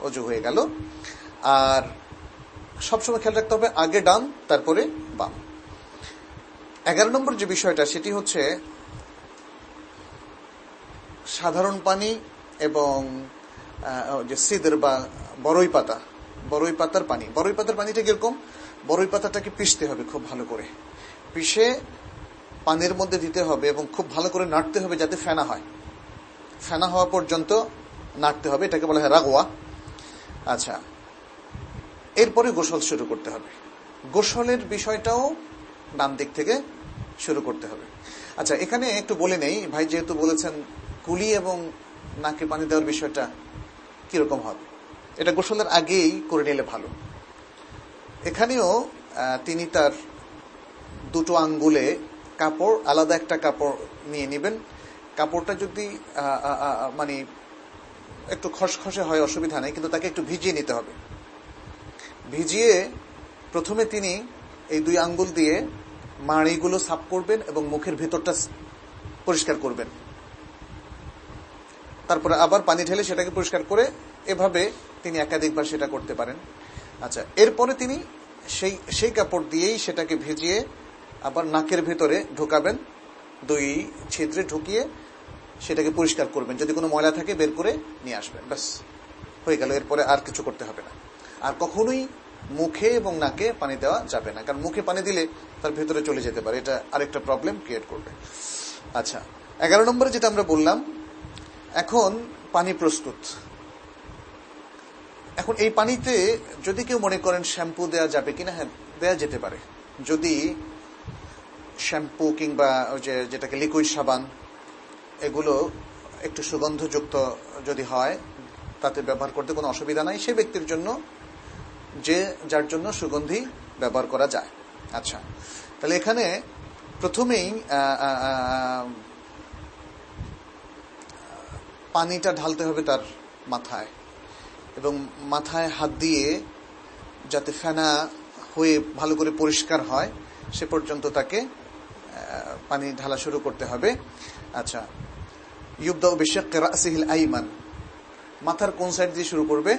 S1: অজু হয়ে গেল। আর সবসময় খেয়াল রাখতে হবে আগে ডান, তারপরে বাম। এগারো নম্বর যে বিষয়টা, সেটি হচ্ছে সাধারণ পানি এবং যে সিদের বা বড়ই পাতা। বড়ই পাতার পানি। বড়ই পাতার পানিটা কীরকম? বড়ই পাতাটাকে পিষতে হবে খুব ভালো করে। পিষে পানির মধ্যে দিতে হবে এবং খুব ভালো করে নাড়তে হবে যাতে ফেনা হয়। ফেনা হওয়া পর্যন্ত নাড়তে হবে, এটাকে বলা হয় রাগোয়া আচ্ছা এরপরে গোসল শুরু করতে হবে। গোসলের বিষয়টাও ডান দিক থেকে শুরু করতে হবে। আচ্ছা এখানে একটু বলে নেই, ভাই যেহেতু বলেছেন কুলি এবং নাকে পানি দেওয়ার বিষয়টা কীরকম হবে। এটা গোসলের আগেই করে নিলে ভালো। এখানেও তিনি তার দুটো আঙ্গুলে কাপড়, আলাদা একটা কাপড় নিয়ে নেবেন। কাপড়টা যদি মানে একটু খসখসে হয়, অসুবিধা নেই, কিন্তু তাকে একটু ভিজিয়ে নিতে হবে। ভিজিয়ে প্রথমে তিনি এই দুই আঙ্গুল দিয়ে মাড়িগুলো সাফ করবেন এবং মুখের ভেতরটা পরিষ্কার করবেন। তারপরে আবার পানি ঢেলে সেটাকে পরিষ্কার করে এভাবে তিনি একাধিকবার সেটা করতে পারেন। আচ্ছা এরপরে তিনি সেই সেই কাপড় দিয়েই সেটাকে ভেজিয়ে আবার নাকের ভেতরে ঢোকাবেন, দুই ছিদ্রে ঢুকিয়ে সেটাকে পরিষ্কার করবেন। যদি কোনো ময়লা থাকে, বের করে নিয়ে আসবেন। ব্যাস, হয়ে গেল। এরপরে আর কিছু করতে হবে না। আর কখনোই মুখে এবং নাকে পানি দেওয়া যাবে না। কারণ মুখে পানি দিলে তার ভেতরে চলে যেতে পারে। এটা আরেকটা প্রবলেম ক্রিয়েট করবে। আচ্ছা এগারো নম্বরে যেটা আমরা বললাম, এখন পানি প্রস্তুত। এখন এই পানিতে যদি কেউ মনে করেন শ্যাম্পু দেওয়া যাবে কিনা হ্যাঁ দেওয়া যেতে পারে। যদি শ্যাম্পু কিংবা ওই যে যেটাকে লিকুইড সাবান, এগুলো একটু সুগন্ধযুক্ত যদি হয়, তাতে ব্যবহার করতে কোনো অসুবিধা নাই। সে ব্যক্তির জন্য যে যার জন্য সুগন্ধি ব্যবহার করা যায়। আচ্ছা তাহলে এখানে প্রথমেই পানিটা ঢালতে হবে তার মাথায় এবং মাথায় হাত দিয়ে যাতে ফেনা হয়ে ভালো করে পরিষ্কার হয়, সে পর্যন্ত তাকে পানি ঢালা শুরু করতে হবে। আচ্ছা ইউবদা রাসিহিল আইমান। মাথার কোন সাইড দিয়ে শুরু করবে?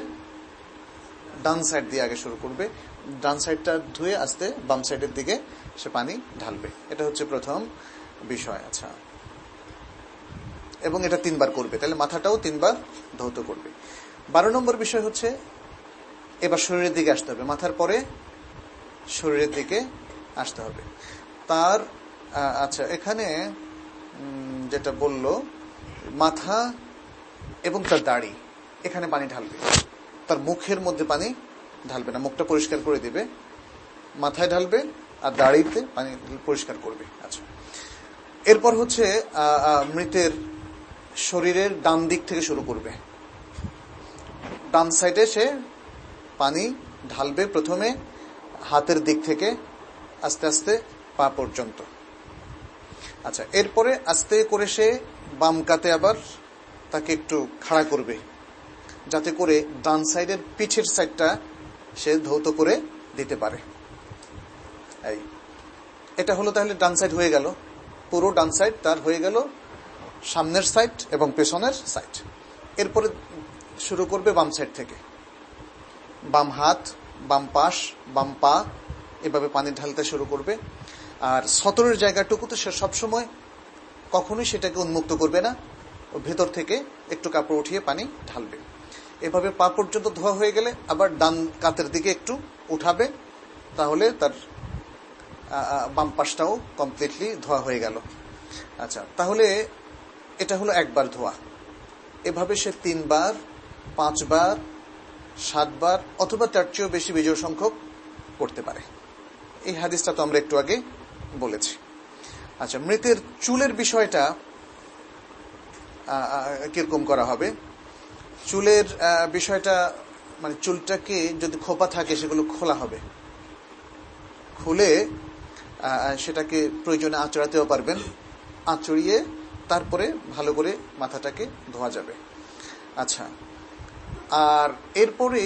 S1: ডান সাইড দিয়ে আগে শুরু করবে। ডান সাইডটা ধুয়ে আসতে বাম সাইডের দিকে সে পানি ঢালবে। এটা হচ্ছে প্রথম বিষয় আচ্ছা। এবং এটা তিনবার করবে, তাহলে মাথাটাও তিনবার ধৌত করবে। বারো নম্বর বিষয় হচ্ছে, এবার শরীরের দিকে আসতে হবে। মাথার পরে শরীরের দিকে আসতে হবে। তার আচ্ছা এখানে যেটা বলল, মাথা এবং তার দাড়ি, এখানে পানি ঢালবে। তার মুখের মধ্যে পানি ঢালবে না, মুখটা পরিষ্কার করে দিবে। মাথায় ঢালবে আর দাড়িতে পানি পরিষ্কার করবে। আচ্ছা। এরপর হচ্ছে মৃতের শরীরের ডান দিক থেকে শুরু করবে। ডান সাইডে সে পানি ঢালবে প্রথমে, হাতের দিক থেকে, আস্তে আস্তে পা পর্যন্ত। আচ্ছা এরপরে আস্তে করে সে বাম কাতে আবার তাকে একটু খাড়া করবে, যাতে করে ডান সাইডের পিঠের সাইডটা সে ধৌত করে দিতে পারে। এই, এটা হলো তাহলে ডান সাইড হয়ে গেল। পুরো ডান সাইড তার হয়ে গেল সামনের সাইড এবং পেছনের সাইড। এরপরে শুরু করবে বাম সাইড থেকে। বাম হাত, বাম পাশ, বাম পা, এভাবে পানি ঢালতে শুরু করবে। আর সতরের জায়গাটুকুতে সে সবসময় কখনোই সেটাকে উন্মুক্ত করবে না ও ভেতর থেকে একটু কাপড় উঠিয়ে পানি ঢালবে। এভাবে পা পর্যন্ত ধোয়া হয়ে গেলে আবার ডান কাতের দিকে একটু উঠাবে, তাহলে তার বাম পাশটাও কমপ্লিটলি ধোয়া হয়ে গেল। আচ্ছা তাহলে এটা হলো একবার ধোয়া। এভাবে সে তিনবার, পাঁচবার, সাতবার অথবা তার চেয়েও বেশি বিজয় সংখ্যক করতে পারে। এই হাদিসটা তো আমরা একটু আগে বলেছি। আচ্ছা মৃতের চুলের বিষয়টা কীরকম করা হবে? চুলের বিষয়টা মানে চুলটাকে যদি খোপা থাকে, সেগুলো খোলা হবে। খুলে সেটাকে প্রয়োজনে আঁচড়াতেও পারবেন। আঁচড়িয়ে, তারপরে ভালো করে মাথাটাকে ধোয়া যাবে। আচ্ছা আর এরপরে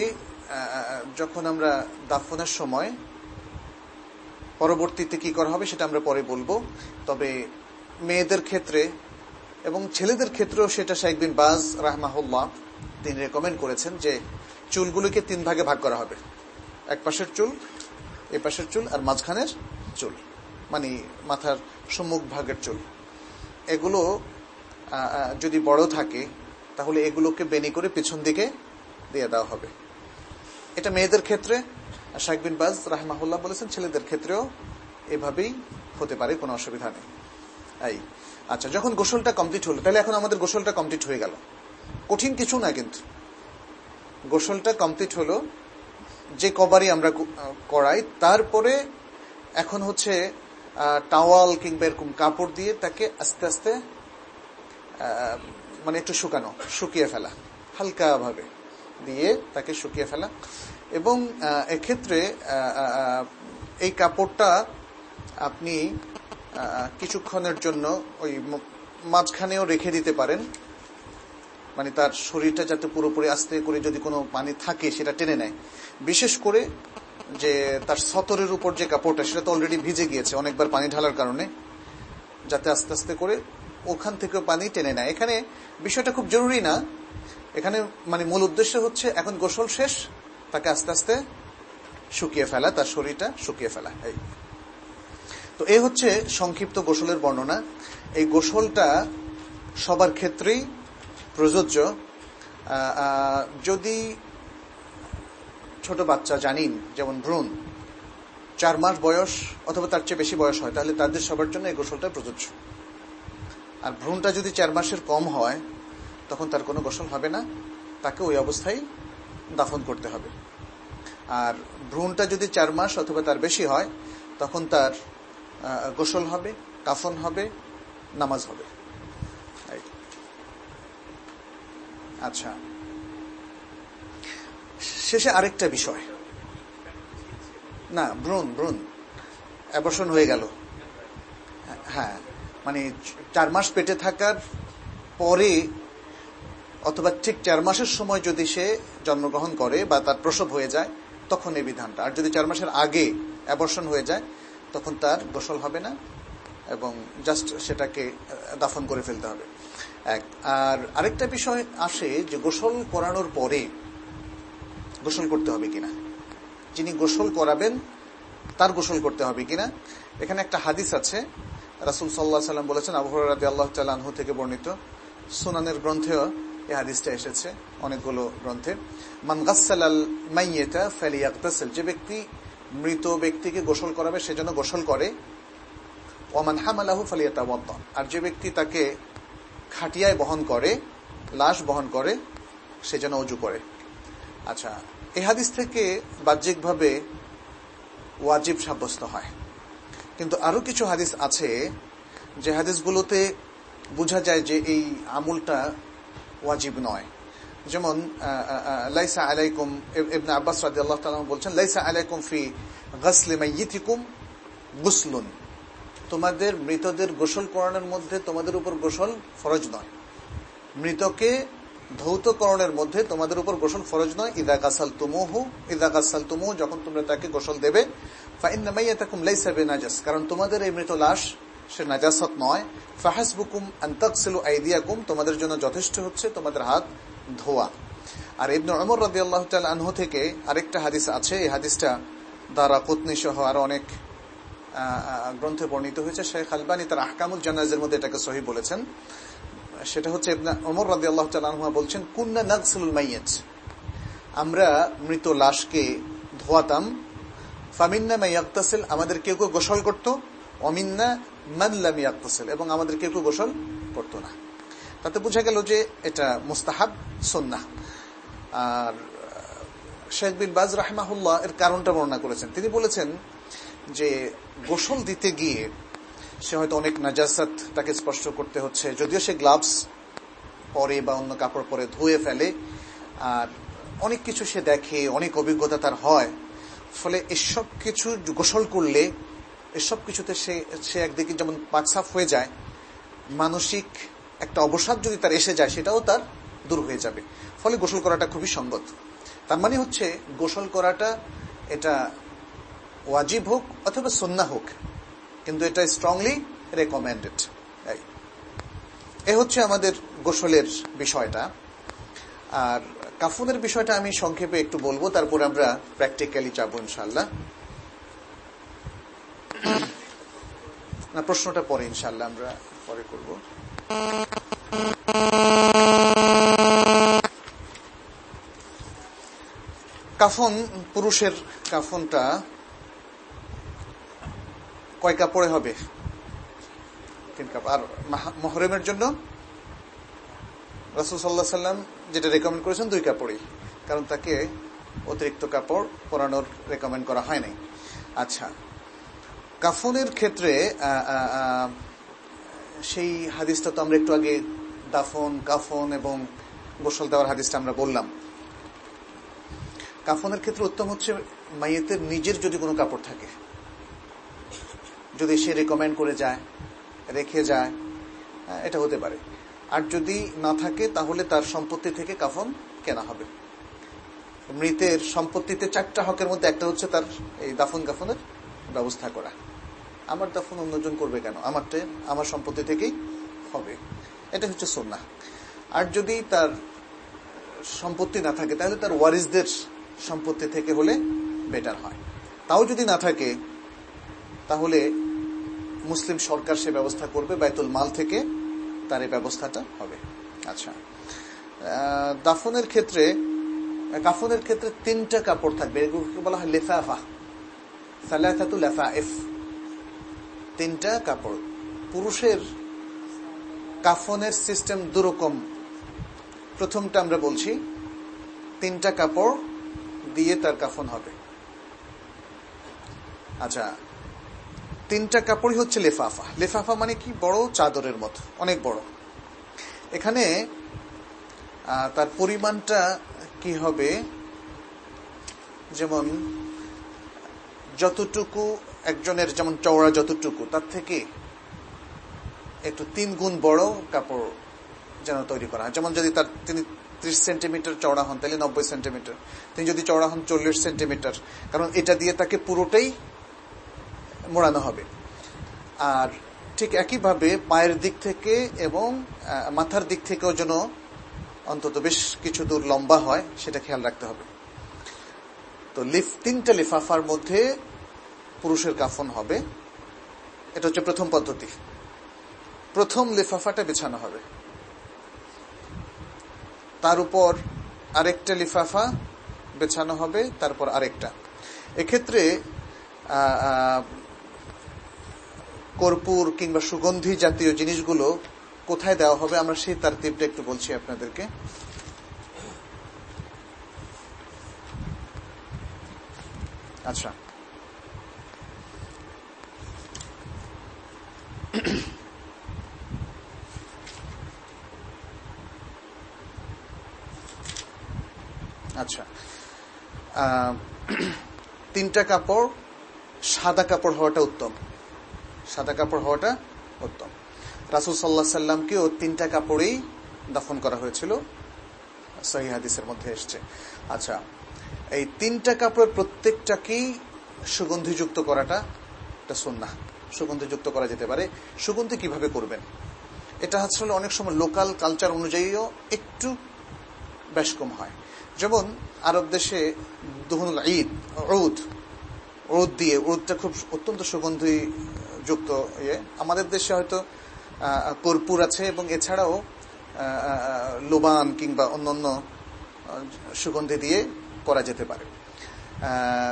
S1: যখন আমরা দাফনের সময় পরবর্তীতে কি করা হবে সেটা আমরা পরে বলব। তবে মেয়েদের ক্ষেত্রে এবং ছেলেদের ক্ষেত্রেও সেটা শাইক বিন বাজ রাহমাহুল্লাহ তিনি রেকমেন্ড করেছেন যে চুলগুলোকে তিন ভাগে ভাগ করা হবে। এক পাশের চুল, এ পাশের চুল আর মাঝখানের চুল। মানে মাথার সম্মুখ ভাগের চুল। এগুলো যদি বড় থাকে, তাহলে এগুলোকে বেনি করে পিছন দিকে দিয়ে দেওয়া হবে। এটা মেয়েদের ক্ষেত্রে শাইক বিন বাজ রাহমাহুল্লাহ বলেছেন, ছেলেদের ক্ষেত্রেও এভাবেই হতে পারে, কোনো অসুবিধা নেই। এই আচ্ছা যখন গোসলটা কমপ্লিট হলো, তাহলে এখন আমাদের গোসলটা কমপ্লিট হয়ে গেল। কঠিন কিছু না কিন্তু। গোসলটা কমপ্লিট হলো, যে কবারই আমরা করাই, তারপরে এখন হচ্ছে টাওয়াল কিংবা এরকম কাপড় দিয়ে তাকে আস্তে আস্তে মানে একটু শুকানো, শুকিয়ে ফেলা হালকা ভাবে দিয়ে তাকে শুকিয়ে ফেলা। এবং এক্ষেত্রে এই কাপড়টা আপনি কিছুক্ষণের জন্য ওই মাঝখানেও রেখে দিতে পারেন। মানে তার শরীরটা যাতে পুরোপুরি আস্তে করে যদি কোনো পানি থাকে, সেটা টেনে নেয়। বিশেষ করে যে তার সতরের উপর যে কাপড়টা, সেটা তো অলরেডি ভিজে গিয়েছে, অনেকবার পানি ঢালার কারণে। যাতে আস্তে আস্তে করে ওখান থেকে পানি টেনে নেয়। এখানে বিষয়টা খুব জরুরি না। এখানে মানে মূল উদ্দেশ্য হচ্ছে, এখন গোসল শেষ তাকে আস্তে আস্তে শুকিয়ে ফেলা, তার শরীরটা শুকিয়ে ফেলা, এই। তো এই হচ্ছে সংক্ষিপ্ত গোসলের বর্ণনা। এই গোসলটা সবার ক্ষেত্রেই প্রযোজ্য। যদি ছোট বাচ্চা জানিন, যেমন ভ্রূণ, চার মাস বয়স অথবা তার চেয়ে বেশি বয়স হয়, তাহলে তাদের সবার জন্য এই গোসলটা প্রযোজ্য। আর ভ্রূণটা যদি চার মাসের কম হয়, তখন তার কোনো গোসল হবে না। তাকে ওই অবস্থায় দাফন করতে হবে। আর ভ্রূণটা যদি চার মাস অথবা তার বেশি হয়, তখন তার গোসল হবে, কাফন হবে, নামাজ হবে। আচ্ছা। শেষে আরেকটা বিষয়। না, ভ্রূণ ভ্রূণ। অ্যাবর্ষণ হয়ে গেল। হ্যাঁ। মানে চার মাস পেটে থাকার পরে অথবা ঠিক চার মাসের সময় যদি সে জন্মগ্রহণ করে বা তার প্রসব হয়ে যায়, তখন এই বিধানটা। আর যদি চার মাসের আগে অ্যাবর্ষণ হয়ে যায়, তখন তার গোসল হবে না এবং জাস্ট সেটাকে দাফন করে ফেলতে হবে। এক, আর আরেকটা বিষয় আসে যে গোসল করানোর পরে গোসল করতে হবে কিনা। যিনি গোসল করাবেন, তার গোসল করতে হবে কিনা। এখানে একটা হাদিস আছে, রাসুল সাল্লাহ সাল্লাম বলেছেন আবহাওয়া আল্লাহ তালু থেকে বর্ণিত। সুনানের গ্রন্থেও এই হাদিসটা এসেছে অনেকগুলো গ্রন্থে। মানগাসাল যে ব্যক্তি মৃত ব্যক্তিকে গোসল করাবে, সে যেন গোসল করে। ওমান হামালাহু ফালিয়াতা আর যে ব্যক্তি তাকে খাটিয়ায় বহন করে, লাশ বহন করে, সে যেন অজু করে। আচ্ছা এ হাদিস থেকে বাহ্যিকভাবে ওয়াজিব সাব্যস্ত হয়। কিন্তু আরও কিছু হাদিস আছে যে হাদিসগুলোতে বোঝা যায় যে এই আমুলটা ওয়াজিব নয়। যেমন লাইসা আলাইকুম ইবনে আব্বাস আল্লাহ তাআলা বলছেন, লাইসা আলাইকুম ফি গাসলি মাইয়িতিকুম গুসলুন। তোমাদের মৃতদের গোসল করানোর মধ্যে তোমাদের উপর গোসল ফরজ নয়। মৃতকে ধৌতকরণের মধ্যে তোমাদের উপর গোসল ফরজ নয়। ইদা কাসাল তুমুহু ইদা কাসাল তুমুহু যখন তোমরা তাকে গোসল দেবে ফাইন্নামাইয়াতাকুম লাইসা বিনাজাস কারণ তোমাদের এই মৃত লাশ সে নাজাসত নয়। ফাহাসবুকুম আন্তাকসিলু আইদিয়াকুম, তোমাদের জন্য যথেষ্ট হচ্ছে তোমাদের হাত ধোয়া। আর ইবনে অমর রাদিয়াল্লাহু তাআলা আনহু থেকে আরেকটা হাদিস আছে। এই হাদিসটা দ্বারা কুতনি সহ আর অনেক গ্রন্থে বর্ণিত হয়েছে। শেখ আলবানী তার আহকামুল জানাজের মধ্যে এটাকে সহি বলেছেন। সেটা হচ্ছে অমর রাজি আল্লাহ তালুমা বলছেন, কুন্না নাকসুল মাইয়াজ আমরা মৃত লাশকে ধোয়াতাম। ফামিন্না মাইয়াক্তাসিল আমাদের কেউ কেউ গোসল করতো। অমিন্না মাল্লাম এবং আমাদের কেউ কেউ গোসল করতো না। তাতে বোঝা গেল যে এটা মুস্তাহাব সন্না আর শেখ বিন বাজ রাহমাহুল্লাহ এর কারণটা বর্ণনা করেছেন। তিনি বলেছেন যে গোসল দিতে গিয়ে সে হয়তো অনেক নাজাসাত তাকে স্পর্শ করতে হচ্ছে, যদিও সে গ্লাভস পরে বা অন্য কাপড় পরে ধুয়ে ফেলে। আর অনেক কিছু সে দেখে, অনেক অভিজ্ঞতা তার হয়। ফলে এসব কিছু গোসল করলে এসব কিছুতে সে সে একদিকে যেমন পাকসাফ হয়ে যায়, মানসিক একটা অবসাদ যদি তার এসে যায়, সেটাও তার দূর হয়ে যাবে। ফলে গোসল করাটা খুবই সঙ্গত। তার মানে হচ্ছে গোসল করাটা এটা ওয়াজিব হোক অথবা সন্না হোক, কিন্তু এটা স্ট্রংলি রেকমেন্ডেড এ হচ্ছে আমাদের গোসলের বিষয়টা। আর কাফুনের বিষয়টা আমি সংক্ষেপে একটু বলব, তারপর আমরা প্র্যাকটিক্যালি যাব ইনশাল্লাহ না, প্রশ্নটা পরে ইনশাল্লাহ আমরা পরে করব। কাফন, পুরুষের কাফনটা কয় কাপড়ে হবে? তিন আর মহরমের জন্য? রাসুল সাল্লাহ সাল্লাম যেটা রেকমেন্ড করেছেন, দুই কাপড়ই। কারণ তাকে অতিরিক্ত কাপড় পরানোর রেকমেন্ড করা হয় নাই। আচ্ছা কাফনের ক্ষেত্রে সেই হাদিসটা তো আমরা একটু আগে দাফন, কাফন এবং গোসল দেওয়ার হাদিসটা আমরা বললাম। কাফনের ক্ষেত্রে উত্তম হচ্ছে মাইয়েতের নিজের যদি কোনো কাপড় থাকে। যদি সে রেকমেন্ড করে যায়, রেখে যায় এটা হতে পারে। আর যদি না থাকে, তাহলে তার সম্পত্তি থেকে কাফন কেনা হবে। মৃতের সম্পত্তিতে চারটা হকের মধ্যে একটা হচ্ছে তার এই দাফন কাফনের ব্যবস্থা করা। আমার দাফন অন্যজন করবে কেন? আমারটা আমার সম্পত্তি থেকেই হবে। এটা হচ্ছে সন্না আর যদি তার সম্পত্তি না থাকে, তাহলে তার ওয়ারিসদের সম্পত্তি থেকে হলে বেটার হয়। তাও যদি না থাকে, তাহলে মুসলিম সরকার সে ব্যবস্থা করবে, বাইতুল মাল থেকে তার এই ব্যবস্থাটা হবে। আচ্ছা। দাফনের ক্ষেত্রে, কাফনের ক্ষেত্রে তিনটা কাপড় থাকবে। এগুলোকে বলা হয় লেফাফা। সালাথাতু লেফাইফ তিনটা কাপড়। পুরুষের কাফনের সিস্টেম দুরকম। প্রথমটা আমরা বলছি, তিনটা কাপড় দিয়ে তার কাফন হবে। আচ্ছা তিনটা কাপড়ই হচ্ছে লেফাফা। লেফাফা মানে কি? বড় চাদরের মতো, অনেক বড়। এখানে তার পরিমাণটা কি হবে? যেমন যতটুকু একজনের যেমন চওড়া যতটুকু, তার থেকে একটু তিন গুণ বড় কাপড় যেন তৈরি করা যেমন যদি তার তিনি ত্রিশ সেন্টিমিটার চওড়া হন, তাহলে নব্বই সেন্টিমিটার। তিনি যদি চওড়া হন, চল্লিশ সেন্টিমিটার। কারণ এটা দিয়ে তাকে পুরোটাই মোড়ানো হবে। আর ঠিক একইভাবে পায়ের দিক থেকে এবং মাথার দিক থেকেও যেন অন্তত বেশ কিছু দূর লম্বা হয়, সেটা খেয়াল রাখতে হবে। তো লিফ, তিনটা লিফাফার মধ্যে পুরুষের কাফন হবে। এটা হচ্ছে প্রথম পদ্ধতি। প্রথম লিফাফাটা বিছানো হবে। তার উপর আরেকটা লিফাফা বেছানো হবে, তারপর আরেকটা। এক্ষেত্রে কর্পূর কিংবা সুগন্ধি জাতীয় জিনিসগুলো কোথায় দেওয়া হবে, আমরা সেই তার তীরটা একটু বলছি আপনাদেরকে। আচ্ছা। আচ্ছা। তিনটা কাপড়, সাদা কাপড় হওয়াটা উত্তম। সাদা কাপড় হওয়াটা উত্তম। রাসুল সাল্লাহ সাল্লামকেও তিনটা কাপড়েই দাফন করা হয়েছিল। সহি হাদিসের মধ্যে এসছে। আচ্ছা এই তিনটা কাপড়ের প্রত্যেকটাকেই সুগন্ধিযুক্ত করাটা এটা সন্না সুগন্ধিযুক্ত করা যেতে পারে। সুগন্ধি কীভাবে করবেন? এটা আসলে অনেক সময় লোকাল কালচার অনুযায়ীও একটু বেশ কম হয়। যেমন আরব দেশে দুহুল ঈদ রৌদ রোদ দিয়ে রোদটা খুব অত্যন্ত সুগন্ধিযুক্ত ইয়ে। আমাদের দেশে হয়তো কর্পূর আছে এবং এছাড়াও লোবান কিংবা অন্যান্য সুগন্ধি দিয়ে করা যেতে পারে।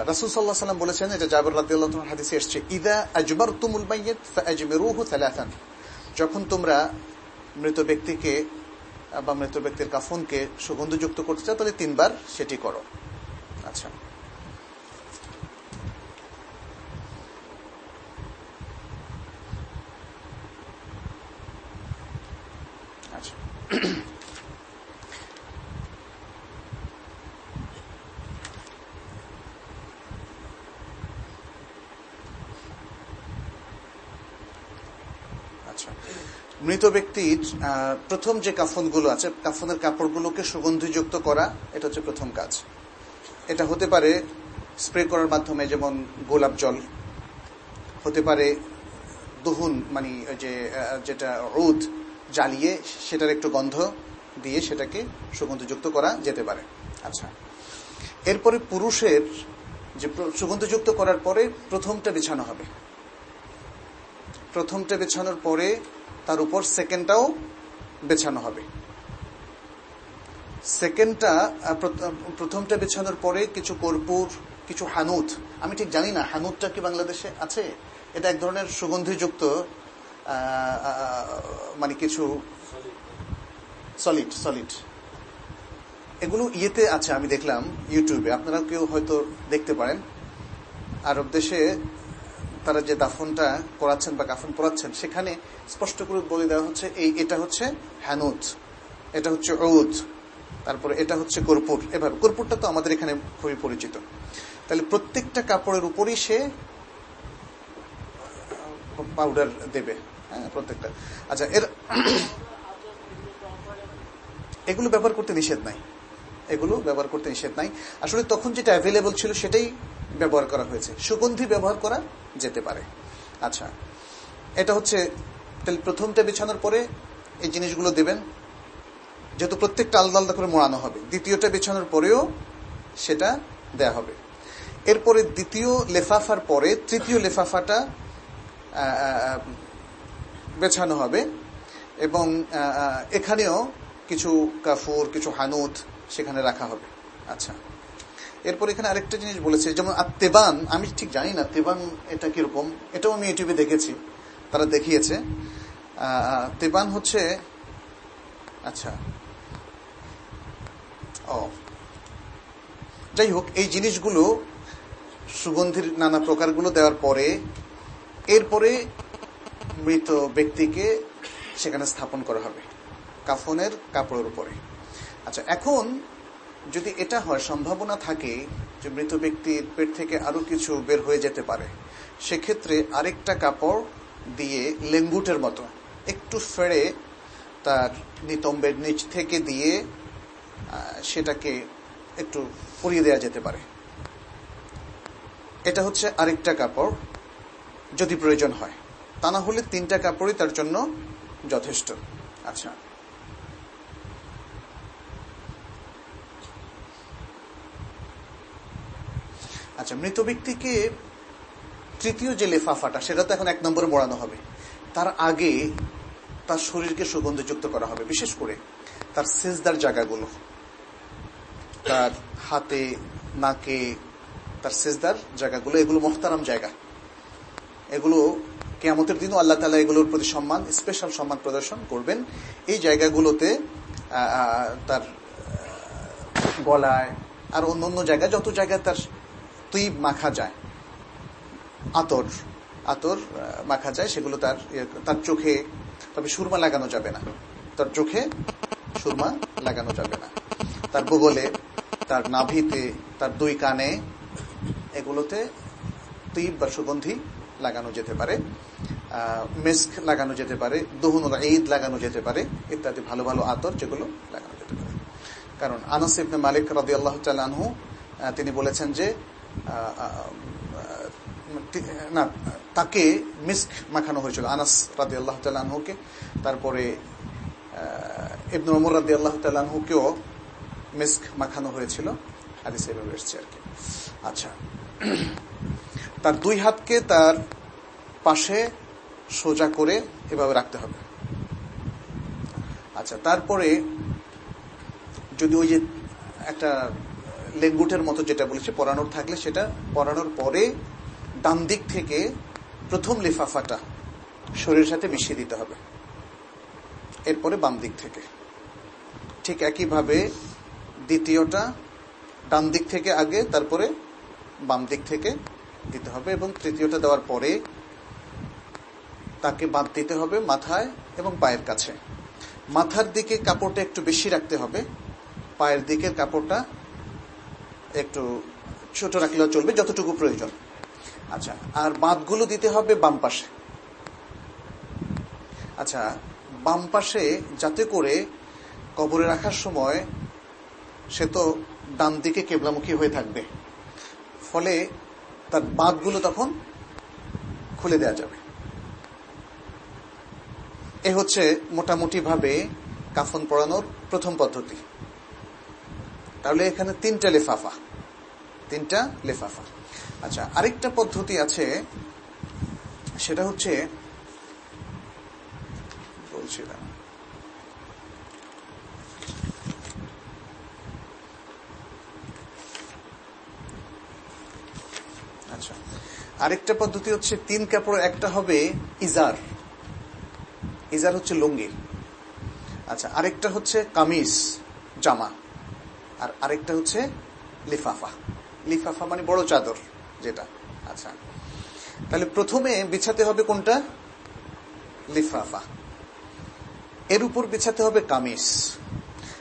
S1: রাসুল সাল্লাম বলেছেন এটা জাবর রাদিয়াল্লাহ হাদিসে এসছে, ইদা আজবার তুমুল মাইয়েত আজমেরুহু সালাসান যখন তোমরা মৃত ব্যক্তিকে বা মৃত ব্যক্তির কাফনকে সুগন্ধযুক্ত করতে চাও, তাহলে তিনবার সেটি করো। আচ্ছা। আচ্ছা। মৃত ব্যক্তির প্রথম যে কাফনগুলো আছে, কাফনের কাপড়গুলোকে সুগন্ধিযুক্ত করা, এটা হচ্ছে প্রথম কাজ। এটা হতে পারে স্প্রে করার মাধ্যমে, যেমন গোলাপ জল। হতে পারে দহুন মানে যে যেটা রোদ জ্বালিয়ে সেটার একটু গন্ধ দিয়ে সেটাকে সুগন্ধযুক্ত করা যেতে পারে। আচ্ছা। এরপরে পুরুষের যে সুগন্ধযুক্ত করার পরে প্রথমটা বিছানো হবে। প্রথমটা বেছানোর পরে তার উপর সেকেন্ডটাও বেছানো হবে। সেকেন্ডটা প্রথমটা বেছানোর পরে কিছু কর্পূর, কিছু হানুত, আমি ঠিক জানি না, হানুতটা কি বাংলাদেশে আছে? এটা এক ধরনের সুগন্ধিযুক্ত মানে কিছু সলিড সলিড। এগুলো ইয়েতে আছে, আমি দেখলাম ইউটিউবে, আপনারা কেউ হয়তো দেখতে পারেন। আরব দেশে তারা যে দাফনটা করাচ্ছেন বা কাফন পড়াচ্ছেন সেখানে স্পষ্ট করে বলে দেওয়া হচ্ছে, এই এটা হচ্ছে হ্যানুত এটা হচ্ছে ঔদ তারপরে এটা হচ্ছে কর্পূর। এভাবে কর্পূরটা তো আমাদের এখানে খুবই পরিচিত। তাহলে প্রত্যেকটা কাপড়ের উপরই সে পাউডার দেবে হ্যাঁ প্রত্যেকটা। আচ্ছা এর এগুলো ব্যবহার করতে নিষেধ নাই। এগুলো ব্যবহার করতে নিষেধ নাই। আসলে তখন যেটা অ্যাভেলেবল ছিল সেটাই ব্যবহার করা হয়েছে। সুগন্ধি ব্যবহার করা যেতে পারে। আচ্ছা এটা হচ্ছে তাহলে প্রথমটা বিছানোর পরে এই জিনিসগুলো দেবেন। যেহেতু প্রত্যেকটা আলাদা আলাদা করে মোড়ানো হবে। দ্বিতীয়টা বিছানোর পরেও সেটা দেয়া হবে। এরপরে দ্বিতীয় লেফাফার পরে তৃতীয় লেফাফাটা বেছানো হবে এবং এখানেও কিছু কাফুর, কিছু হানুত সেখানে রাখা হবে। আচ্ছা। এরপর এখানে আরেকটা জিনিস বলেছে, যেমন তেবান, আমি ঠিক জানি না, তেবান এটা কীরকম, এটাও আমি ইউটিউবে দেখেছি, তারা দেখিয়েছে। তেবান হচ্ছে আচ্ছা ও, যাই হোক, এই জিনিসগুলো সুগন্ধির নানা প্রকারগুলো দেওয়ার পরে, এরপরে মৃত ব্যক্তিকে সেখানে স্থাপন করা হবে, কাফনের কাপড়ের উপরে। আচ্ছা এখন যদি এটা হয়, সম্ভাবনা থাকে যে মৃত ব্যক্তির পেট থেকে আরও কিছু বের হয়ে যেতে পারে। সেক্ষেত্রে আরেকটা কাপড় দিয়ে লেঙ্গুটের মতো একটু ফেড়ে তার নিতম্বের নিচ থেকে দিয়ে সেটাকে একটু পরিয়ে দেওয়া যেতে পারে। এটা হচ্ছে আরেকটা কাপড় যদি প্রয়োজন হয়। তা না হলে তিনটা কাপড়ই তার জন্য যথেষ্ট। আচ্ছা। আচ্ছা মৃত ব্যক্তিকে তৃতীয় যে লেফাফাটা, সেটা তো এখন এক নম্বরে বড়ানো হবে। তার আগে তার শরীরকে সুগন্ধযুক্ত করা হবে, বিশেষ করে তার সেজদার জায়গাগুলো। তার হাতে, নাকে, তার সেজদার জায়গাগুলো, এগুলো মোহতারাম জায়গা। এগুলো কেয়ামতের দিনও আল্লাহ তালা এগুলোর প্রতি সম্মান, স্পেশাল সম্মান প্রদর্শন করবেন। এই জায়গাগুলোতে তার গলায়, আর অন্য অন্য জায়গায়, যত জায়গায় তার তুই মাখা যায় আতর আতর মাখা যায় সেগুলো তার ইয়ে, তার চোখে তবে সুরমা লাগানো যাবে না। তার চোখে সুরমা লাগানো যাবে না। তার বগলে তার নাভিতে তার দুই কানে এগুলোতে তুই বা সুগন্ধি লাগানো যেতে পারে মেস্ক লাগানো যেতে পারে দহুনুল ঈদ লাগানো যেতে পারে ইত্যাদি ভালো ভালো আতর যেগুলো লাগানো যেতে পারে। কারণ আনাস ইবনে মালিক রাদি আল্লাহ আনহু তিনি বলেছেন যে না, তাকে মিস্ক মাখানো হয়েছিল, আনাস রাদি আল্লাহ তালহুকে তারপরে ইবন ওমর রাদি আল্লাহ তালহুকেও মিস্ক মাখানো হয়েছিল। হাদিসে এভাবে এসছে আর কি। আচ্ছা তার দুই হাতকে তার পাশে সোজা করে এভাবে রাখতে হবে। আচ্ছা তারপরে যদি ওই যে একটা লেঙ্গুটের মতো যেটা বলেছে পরানোর থাকলে সেটা পরানোর পরে ডান দিক থেকে প্রথম লিফাফাটা শরীরের সাথে মিশিয়ে দিতে হবে। এরপরে বাম দিক থেকে। ঠিক একইভাবে দ্বিতীয়টা ডান দিক থেকে আগে, তারপরে বাম দিক থেকে দিতে হবে এবং তৃতীয়টা দেওয়ার পরে তাকে বাদ দিতে হবে মাথায় এবং পায়ের কাছে। মাথার দিকে কাপড়টা একটু বেশি রাখতে হবে। পায়ের দিকের কাপড়টা একটু ছোট রাখলেও চলবে, যতটুকু প্রয়োজন। আচ্ছা আর বাঁধগুলো দিতে হবে বাম পাশে। আচ্ছা বাম পাশে যাতে করে কবরে রাখার সময় সে তো ডান দিকে কেবলামুখী হয়ে থাকবে। ফলে তার বাঁধগুলো তখন খুলে দেওয়া যাবে। এ হচ্ছে মোটামুটি ভাবে কাফন পড়ানোর প্রথম পদ্ধতি। তাহলে এখানে তিনটা লেফাফা। তিনটা লেফাফা। আচ্ছা আরেকটা পদ্ধতি আছে, সেটা হচ্ছে, বলছিলাম। আচ্ছা আরেকটা পদ্ধতি হচ্ছে, তিন কাপড়, একটা হবে ইজার। ইজার হচ্ছে লুঙ্গি। আচ্ছা আরেকটা হচ্ছে কামিজ, জামা। আর আরেকটা হচ্ছে লিফাফা। লিফাফা মানে বড় চাদর যেটা। আচ্ছা। তাহলে প্রথমে বিছাতে হবে কোনটা? লিফাফা। এর উপর বিছাতে হবে কামিজ।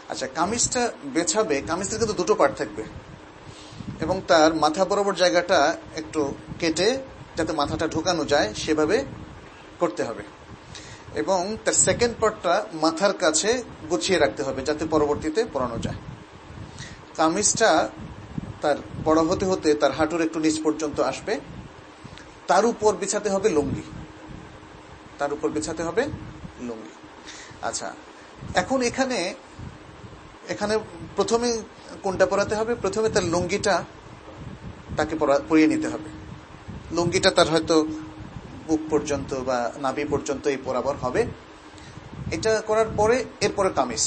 S1: আচ্ছা কামিজটা বেছাবে, কামিজের কিন্তু দুটো পার্ট থাকবে। এবং তার মাথা বরাবর জায়গাটা একটু কেটে যাতে মাথাটা ঢোকানো যায়, সেভাবে করতে হবে। এবং তার সেকেন্ড পার্টটা মাথার কাছে গুছিয়ে রাখতে হবে যাতে পরবর্তীতে পরানো যায়। কামিজটা তার বড় হতে হতে তার হাঁটুর একটু নিচ পর্যন্ত আসবে। তার উপর বিছাতে হবে লুঙ্গি। তার উপর বিছাতে হবে লুঙ্গি। আচ্ছা এখন এখানে এখানে প্রথমে কোনটা পরাতে হবে? প্রথমে তার লুঙ্গিটা তাকে পরিয়ে নিতে হবে। লুঙ্গিটা তার হয়তো বুক পর্যন্ত বা নাভি পর্যন্ত এই বরাবর হবে। এটা করার পরে এরপরে কামিজ।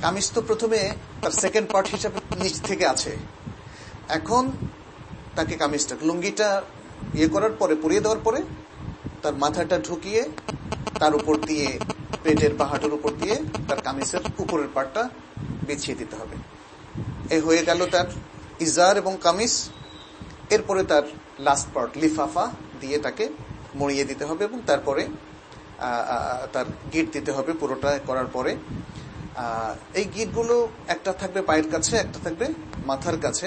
S1: কামিজ তো প্রথমে তার সেকেন্ড পার্ট হিসাবে নিচ থেকে আছে। এখন তাকে কামিজটা, লুঙ্গিটা ইয়ে করার পরে, পরিয়ে দেওয়ার পরে তার মাথাটা ঢুকিয়ে তার উপর দিয়ে পেটের বা হাঁটুর উপর দিয়ে তার কামিজের উপরের পার্টটা বিছিয়ে দিতে হবে। এ হয়ে গেল তার ইজার এবং কামিজ। এরপরে তার লাস্ট পার্ট লিফাফা দিয়ে তাকে মরিয়ে দিতে হবে এবং তারপরে তার গিট দিতে হবে পুরোটা করার পরে। এই গিটগুলো একটা থাকবে পায়ের কাছে, একটা থাকবে মাথার কাছে।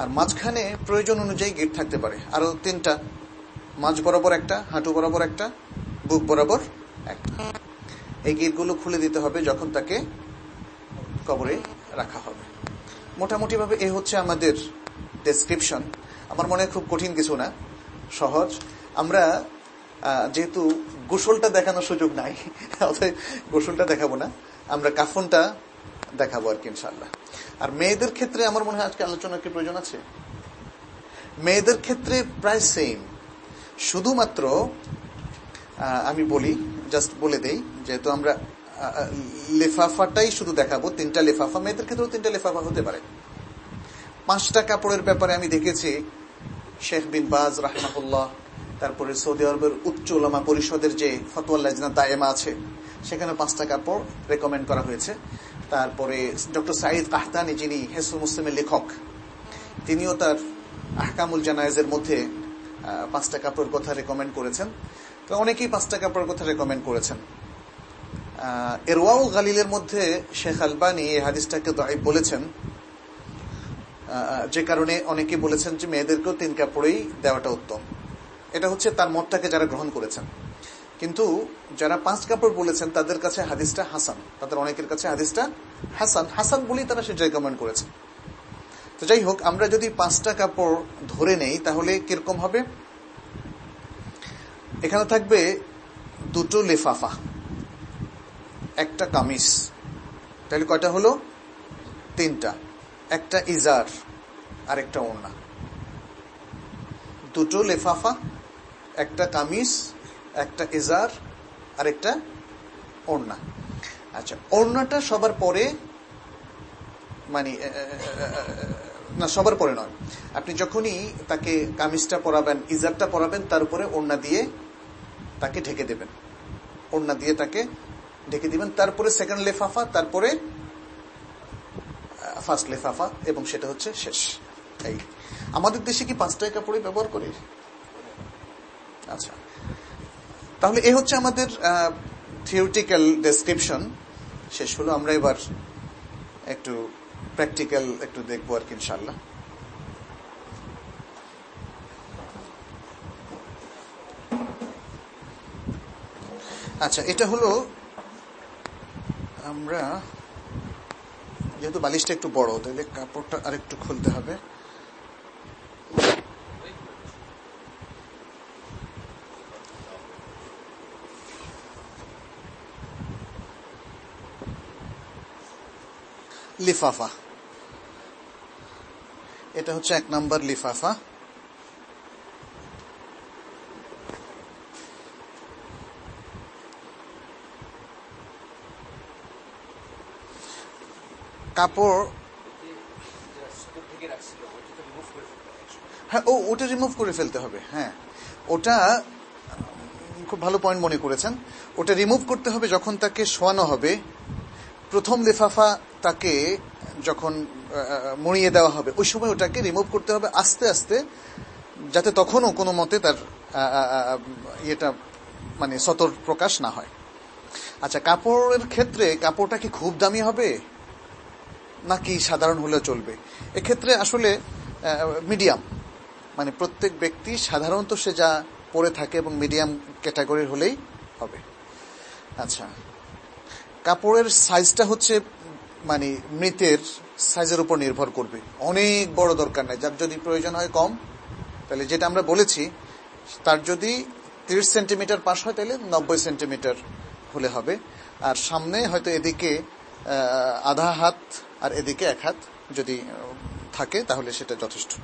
S1: আর মাঝখানে প্রয়োজন অনুযায়ী গিট থাকতে পারে। আরও তিনটা। মাঝ বরাবর একটা, হাঁটু বরাবর একটা, বুক বরাবর একটা। এই গেটগুলো খুলে দিতে হবে যখন তাকে কবরে রাখা হবে। মোটামুটিভাবে এ হচ্ছে আমাদের ডেসক্রিপশন আমার মনে খুব কঠিন কিছু না, সহজ। আমরা যেহেতু গোসলটা দেখানোর সুযোগ নাই, অতএব গোসলটা দেখাবো না। আমরা কাফনটা দেখাবো আর কি ইনশাল্লাহ আর মেয়েদের ক্ষেত্রে আমার মনে হয় আজকে আলোচনার কি প্রয়োজন আছে? মেয়েদের ক্ষেত্রে প্রায় সেম শুধুমাত্র আমি বলি জাস্ট বলে দেই, যেহেতু আমরা লেফাফাটাই শুধু দেখাবো, তিনটা লেফাফা, মেয়েদের ক্ষেত্রেও তিনটা লেফাফা হতে পারে। পাঁচটা কাপড়ের ব্যাপারে আমি দেখেছি, শেখ বিন বাজ, রাহমাহুল্লাহ, তারপরে সৌদি আরবের উচ্চ ওলামা পরিষদের যে ফতোয়াল্লাজনা দায়েমা আছে সেখানে পাঁচটা কাপড় রেকমেন্ড করা হয়েছে। তারপরে ডক্টর সাইদ কাহতানি, যিনি হেসুল মুসলিমের লেখক, তিনিও তার আহকামুল জানায়েজের মধ্যে পাঁচটা কাপড়ের কথা রেকমেন্ড করেছেন। তো অনেকেই পাঁচটা কাপড়ের কথা রেকমেন্ড করেছেন। এরওয়াউল গালিলের মধ্যে শেখ আলবানি এই হাদিসটাকে দায়িব বলেছেন। যে কারণে অনেকে বলেছেন যে মেয়েদেরকেও তিন কাপড়েই দেওয়াটা উত্তম। এটা হচ্ছে তার মতটাকে যারা গ্রহণ করেছেন। কিন্তু যারা পাঁচ কাপড় বলেছেন তাদের কাছে হাদিসটা হাসান। তাদের অনেকের কাছে হাদিসটা হাসান। হাসান বলেই তারা সেটা রেকমেন্ড করেছে তো যাই হোক, আমরা যদি পাঁচটা কাপড় ধরে নেই, তাহলে কীরকম হবে? এখানে থাকবে দুটো লেফাফা, একটা কামিজ, তাহলে কয়টা হলো? তিনটা। একটা ইজার আর একটা ওড়না। দুটো লেফাফা, একটা কামিজ একটা ইজার আর একটা ওড়না। আচ্ছা ওড়নাটা সবার পরে মানে না, সবার পরে নয়। আপনি যখনই তাকে কামিজটা পরাবেন, ইজারটা পরাবেন, তার উপরে ওড়না দিয়ে তাকে ঢেকে দেবেন। ওড়না দিয়ে তাকে ঢেকে দিবেন। তারপরে সেকেন্ড লেফাফা তারপরে ফার্স্ট লেফাফা, এবং সেটা হচ্ছে শেষ। এই, আমাদের দেশে কি পাঁচটায় কাপড়ে ব্যবহার করি? আচ্ছা। তাহলে এ হচ্ছে আমাদের থিওরিটিক্যাল ডেসক্রিপশন শেষ হলো, আমরা এবার একটু প্র্যাকটিক্যাল একটু দেখব আর কি ইনশাল্লাহ আচ্ছা এটা হলো আমরা, যেহেতু বালিশটা একটু বড়, তাহলে কাপড়টা আরেকটু খুলতে হবে। লিফাফা। এটা হচ্ছে এক নম্বর লিফাফা। কাপড় হ্যাঁ ও, ওটা রিমুভ করে ফেলতে হবে হ্যাঁ। ওটা খুব ভালো পয়েন্ট মনে করেছেন। ওটা রিমুভ করতে হবে যখন তাকে শোয়ানো হবে। প্রথম লেফাফা তাকে যখন মরিয়ে দেওয়া হবে, ওই সময় ওটাকে রিমুভ করতে হবে আস্তে আস্তে, যাতে তখনও কোনো মতে তার ইয়েটা মানে সতর প্রকাশ না হয়। আচ্ছা কাপড়ের ক্ষেত্রে কাপড়টা কি খুব দামি হবে? নাকি সাধারণ হলেও চলবে? এক্ষেত্রে আসলে মিডিয়াম মানে প্রত্যেক ব্যক্তি সাধারণত সে যা পরে থাকে এবং মিডিয়াম ক্যাটাগরির হলেই হবে। আচ্ছা কাপড়ের সাইজটা হচ্ছে মানে মৃতের সাইজের উপর নির্ভর করবে। অনেক বড় দরকার নাই। যার যদি প্রয়োজন হয় কম, তাহলে যেটা আমরা বলেছি, তার যদি তিরিশ সেন্টিমিটার পাশ হয়, তাহলে নব্বই সেন্টিমিটার হলে হবে। আর সামনে হয়তো এদিকে আধা হাত আর এদিকে এক হাত যদি থাকে, তাহলে সেটা যথেষ্ট।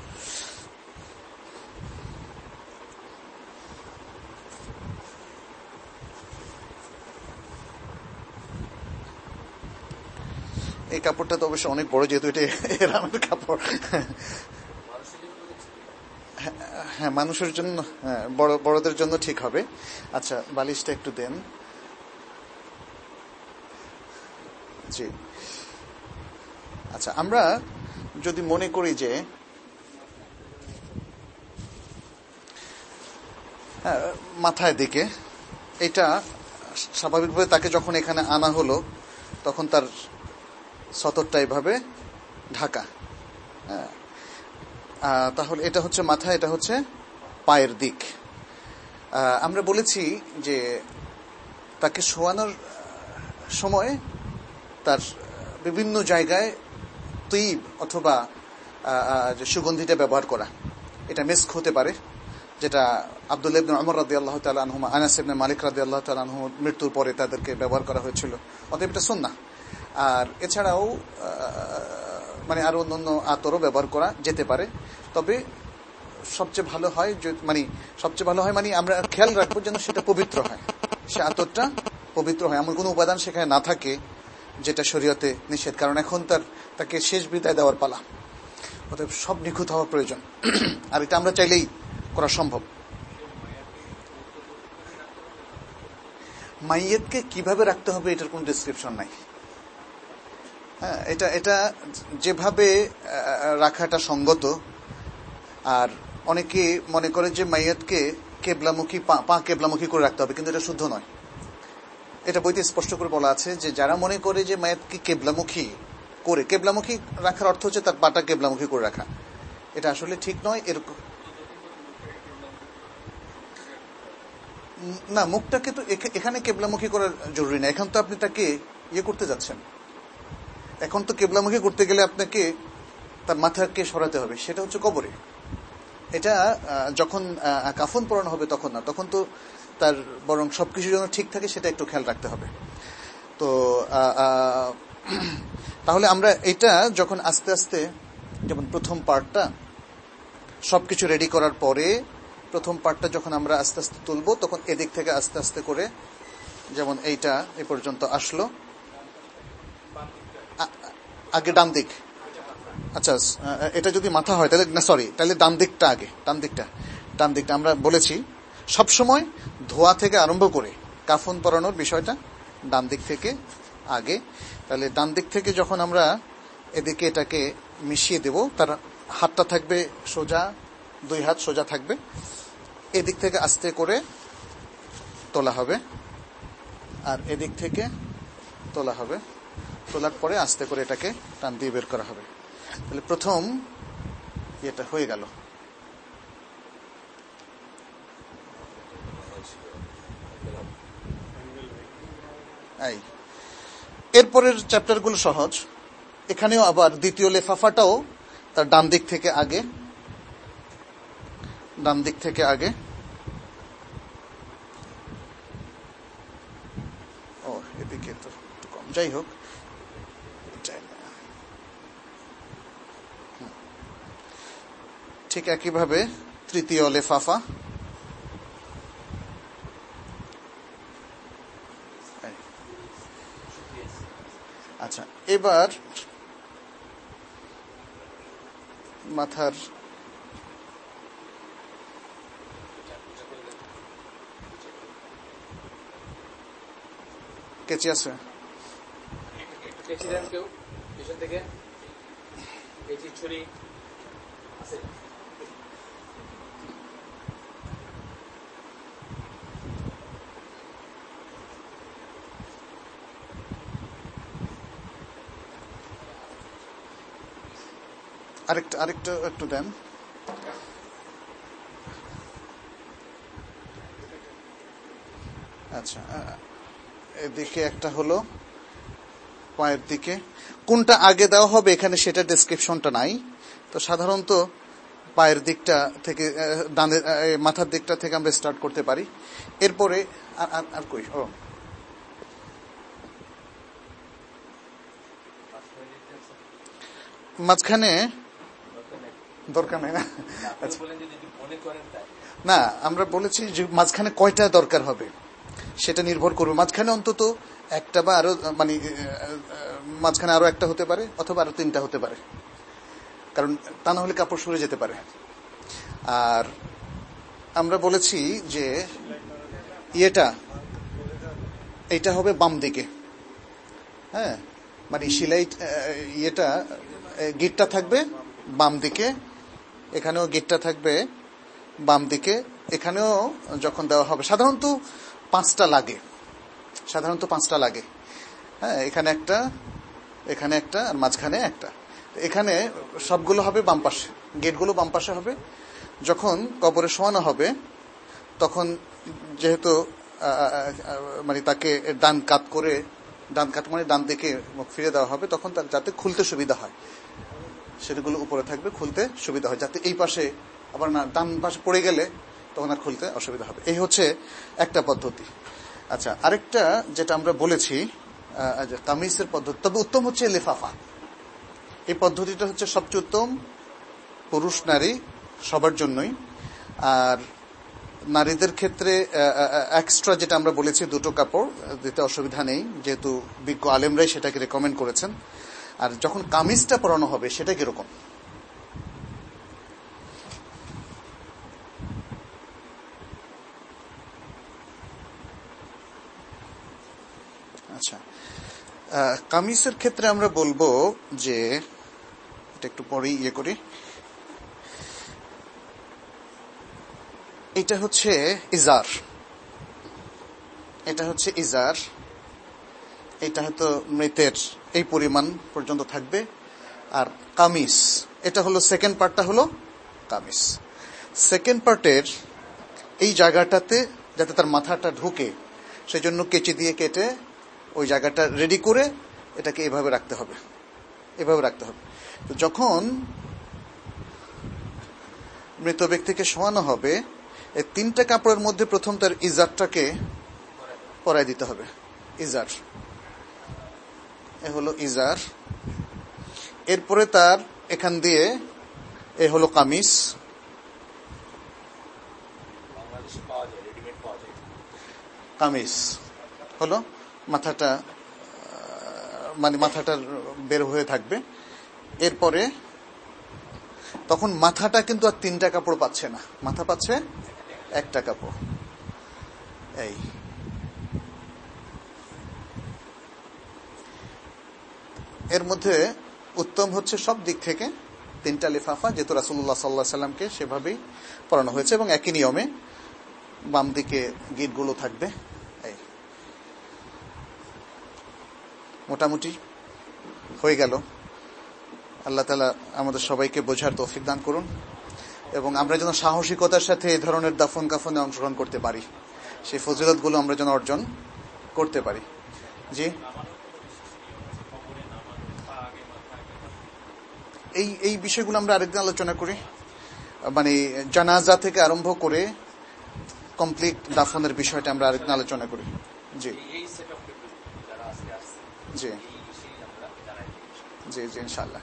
S1: এই কাপড়টা তো অবশ্যই অনেক বড় যেহেতু এটা এরামের কাপড়। হ্যাঁ মানুষের জন্য হ্যাঁ বড় বড়দের জন্য ঠিক হবে। আচ্ছা বালিশটা একটু দেন। জি। আচ্ছা আমরা যদি মনে করি যে হ্যাঁ, মাথায় দিকে এটা স্বাভাবিকভাবে তাকে যখন এখানে আনা হলো তখন তার সতরটা এভাবে ঢাকা। হ্যাঁ। তাহলে এটা হচ্ছে মাথা, এটা হচ্ছে পায়ের দিক। আমরা বলেছি যে তাকে শোয়ানোর সময় তার বিভিন্ন জায়গায় তৈব অথবা যে সুগন্ধিটা ব্যবহার করা। এটা মেস্ক হতে পারে, যেটা আব্দুল ইবনে আমর রাদি আল্লাহ তালুম আনাস ইবনে মালিক রাদি আল্লাহ তালুম মৃত্যুর পরে তাদেরকে ব্যবহার করা হয়েছিল। অতএব এটা সুন্না আর এছাড়াও মানে আরও অন্যান্য আতরও ব্যবহার করা যেতে পারে। তবে সবচেয়ে ভালো হয় মানে সবচেয়ে ভালো হয় মানে আমরা খেয়াল রাখব যেন সেটা পবিত্র হয়। সে আতরটা পবিত্র হয়। এমন কোনো উপাদান সেখানে না থাকে যেটা শরীয়তে নিষেধ। কারণ এখন তার, তাকে শেষ বিদায় দেওয়ার পালা। অতএব সব নিখুঁত হওয়া প্রয়োজন। আর এটা আমরা চাইলেই করা সম্ভব। মাইয়েতকে কীভাবে রাখতে হবে এটার কোন ডিসক্রিপশন নাই। হ্যাঁ এটা এটা যেভাবে রাখাটা সঙ্গত, আর অনেকে মনে করে যে মাইয়াতকে কেবলামুখী, পা কেবলামুখী করে রাখতে হবে, কিন্তু এটা শুদ্ধ নয়। এটা বইতে স্পষ্ট করে বলা আছে যে যারা মনে করে যে মায়াতকে কেবলামুখী করে, কেবলামুখী রাখার অর্থ হচ্ছে তার পাটা কেবলামুখী করে রাখা। এটা আসলে ঠিক নয় এরকম না, মুখটাকে তো এখানে কেবলামুখী করার জরুরি না, এখন তো আপনি তাকে ইয়ে করতে যাচ্ছেন। এখন তো কেবলামুখী করতে গেলে আপনাকে তার মাথাকে সরাতে হবে, সেটা হচ্ছে কবরে। এটা যখন কাফন পড়ানো হবে তখন না, তখন তো তার বরং সবকিছু যেন ঠিক থাকে সেটা একটু খেয়াল রাখতে হবে। তো তাহলে আমরা এটা যখন আস্তে আস্তে, যেমন প্রথম পার্টটা, সবকিছু রেডি করার পরে প্রথম পার্টটা যখন আমরা আস্তে আস্তে তুলব, তখন এদিক থেকে আস্তে আস্তে করে, যেমন এইটা এ পর্যন্ত আসলো। আগে ডান দিক। আচ্ছা এটা যদি মাথা হয়, তাহলে, না সরি তাহলে ডান দিকটা আগে, ডান দিকটা ডান দিকটা। আমরা বলেছি, সবসময় ধোয়া থেকে আরম্ভ করে কাফন পরানোর বিষয়টা ডান দিক থেকে আগে। তাহলে ডান দিক থেকে যখন আমরা এদিকে এটাকে মিশিয়ে দেব, তার হাতটা থাকবে সোজা, দুই হাত সোজা থাকবে। এদিক থেকে আস্তে করে তোলা হবে, আর এদিক থেকে তোলা হবে। তোলার পরে আস্তে করে এটাকে টান দিয়ে বের করা হবে। তাহলে প্রথম এটা হয়ে গেল। এই। এরপরের চ্যাপ্টারগুলো সহজ। এখানেও আবার দ্বিতীয় লেফাফাটাও তার ডান দিক থেকে আগে, ডান দিক থেকে আগে। ও, এদিকে তো একটু কম। যাই হোক। ঠিক একইভাবে তৃতীয় লেফাফা। আচ্ছা এবার মাথার কেচি আছে?
S2: কেচি দেন কেউ, পিছন থেকে। কেচি ছুরি আছে।
S1: আরেকটা আরেকটা একটু দেন। আচ্ছা এদিকে একটা হলো, পায়ের দিকে। কোনটা আগে দেওয়া হবে এখানে সেটা ডেসক্রিপশনটা নাই। তো সাধারণত পায়ের দিকটা থেকে ডানের মাথার দিকটা থেকে আমরা স্টার্ট করতে পারি। এরপরে আর কই, ও। মাঝখানে দরকার নেই না? আচ্ছা। না আমরা বলেছি যে মাঝখানে কয়টা দরকার হবে সেটা নির্ভর করবে। মাঝখানে অন্তত একটা বা আরও মানে মাঝখানে আরও একটা হতে পারে অথবা আরও তিনটা হতে পারে। কারণ তা না হলে কাপড় সরে যেতে পারে। আর আমরা বলেছি যে ইয়েটা এইটা হবে বাম দিকে। হ্যাঁ? মানে সিলাই ইয়েটা গিটটা থাকবে বাম দিকে। এখানেও গেটটা থাকবে বাম দিকে। এখানেও যখন দেওয়া হবে, সাধারণত পাঁচটা লাগে। সাধারণত পাঁচটা লাগে। হ্যাঁ এখানে একটা এখানে একটা, আর মাঝখানে একটা। এখানে সবগুলো হবে বাম পাশে। গেটগুলো বাম পাশে হবে। যখন কবরে শোয়ানো হবে, তখন যেহেতু মানে তাকে ডান কাত করে, ডান কাত মানে ডান দিকে ফিরে দেওয়া হবে, তখন তার যাতে খুলতে সুবিধা হয়। সেগুলো উপরে থাকবে, খুলতে সুবিধা হয়, যাতে এই পাশে আবার না, ডান পাশে পড়ে গেলে তখন আর খুলতে অসুবিধা হবে। এই হচ্ছে একটা পদ্ধতি। আচ্ছা আরেকটা যেটা আমরা বলেছি যে পদ্ধতি। তবে উত্তম হচ্ছে লেফাফা। এই পদ্ধতিটা হচ্ছে সবচেয়ে উত্তম। পুরুষ, নারী, সবার জন্যই। আর নারীদের ক্ষেত্রে এক্সট্রা যেটা আমরা বলেছি, দুটো কাপড় দিতে অসুবিধা নেই। যেহেতু বিজ্ঞ আলেমরাই সেটাকে রেকমেন্ড করেছেন। আর যখন কামিজটা পরানো হবে, সেটা কীরকম? আচ্ছা। কামিজের ক্ষেত্রে আমরা বলব যে, এটা একটু পরেই ইয়ে করি। এটা হচ্ছে ইজার। এটা হচ্ছে ইজার। এটা হয়তো মৃতের এই পরিমাণ পর্যন্ত থাকবে। আর কামিজ, এটা হলো সেকেন্ড পার্টটা হলো কামিজ। সেকেন্ড পার্টের এই জায়গাটাতে যাতে তার মাথাটা ঢুকে সেই জন্য কেচি দিয়ে কেটে ওই জায়গাটা রেডি করে এটাকে এভাবে রাখতে হবে। এভাবে রাখতে হবে। তো যখন মৃত ব্যক্তিকে শোয়ানো হবে, এই তিনটা কাপড়ের মধ্যে প্রথম তার ইজারটাকে পরাই দিতে হবে। ইজার। এ হলো ইজার। এরপরে তার এখান দিয়ে এ হলো কামিজ। কামিজ হলো মাথাটা মানে মাথাটা বের হয়ে থাকবে। এরপরে তখন মাথাটা কিন্তু আর তিনটা কাপড় পাচ্ছে না। মাথা পাচ্ছে একটা কাপড়। এই। এর মধ্যে উত্তম হচ্ছে সব দিক থেকে তিনটা লিফাফা, যেহেতু রাসুল্লাহ সাল্লাহ সাল্লামকে সেভাবেই পড়ানো হয়েছে, এবং একই নিয়মে বাম দিকে গিটগুলো থাকবে। মোটামুটি হয়ে গেল। আল্লাহ তালা আমাদের সবাইকে বোঝার তৌফিক দান করুন, এবং আমরা যেন সাহসিকতার সাথে এই ধরনের দাফন কাফনে অংশগ্রহণ করতে পারি, সেই ফজিলতগুলো আমরা যেন অর্জন করতে পারি। জি? এই এই বিষয়গুলো আমরা আরেকদিন আলোচনা করি। মানে জানাজা থেকে আরম্ভ করে কমপ্লিট দাফনের বিষয়টা আমরা আরেকদিন আলোচনা করি। জি। জি। জি জি ইনশাল্লাহ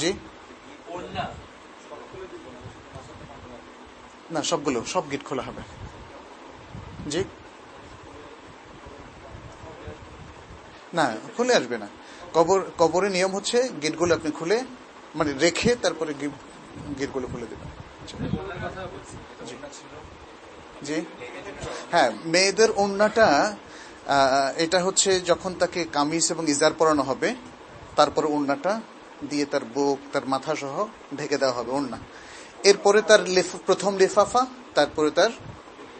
S1: জি। না, সবগুলো, সব গেট খোলা হবে। জি। না, খুলে আসবে না। কবর, কবরের নিয়ম হচ্ছে গেটগুলো আপনি খুলে মানে রেখে তারপরে গিট- গেটগুলো খুলে দেবেন। জি। হ্যাঁ মেয়েদের ওড়নাটা এটা হচ্ছে যখন তাকে কামিজ এবং ইজার পরানো হবে, তারপরে ওড়নাটা দিয়ে তার বুক, তার মাথা সহ ঢেকে দেওয়া হবে ওড়না এরপরে তার প্রথম লেফাফা, তারপরে তার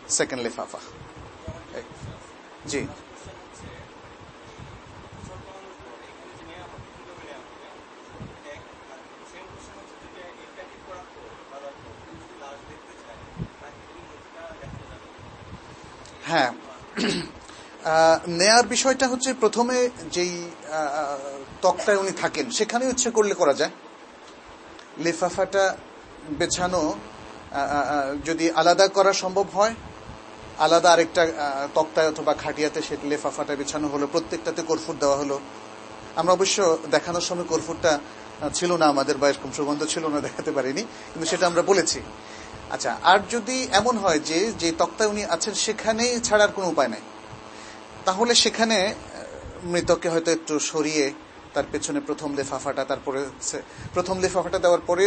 S1: সেকেন্ড লেফাফা। জি। হ্যাঁ। নেয়ার বিষয়টা হচ্ছে প্রথমে যেই আহ, তক্তায় উনি থাকেন সেখানে ইচ্ছে করলে করা যায়। লেফাফাটা বেছানো যদি আলাদা করা সম্ভব হয় আলাদা আরেকটা তক্তায় অথবা খাটিয়াতে সে লেফাফাটা বেছানো হলো প্রত্যেকটাতে কর্ফুর দেওয়া হলো। আমরা অবশ্য দেখানোর সময় কর্ফুরটা ছিল না আমাদের বা এরকম সুগন্ধ ছিল না দেখাতে পারিনি কিন্তু সেটা আমরা বলেছি। আচ্ছা আর যদি এমন হয় যে যে তক্তায় উনি আছেন, সেখানেই ছাড়ার কোনো উপায় নাই। তাহলে সেখানে মৃতকে হয়তো একটু সরিয়ে তার পেছনে প্রথম লেফাফাটা, তারপরে প্রথম লেফাফাটা দেওয়ার পরে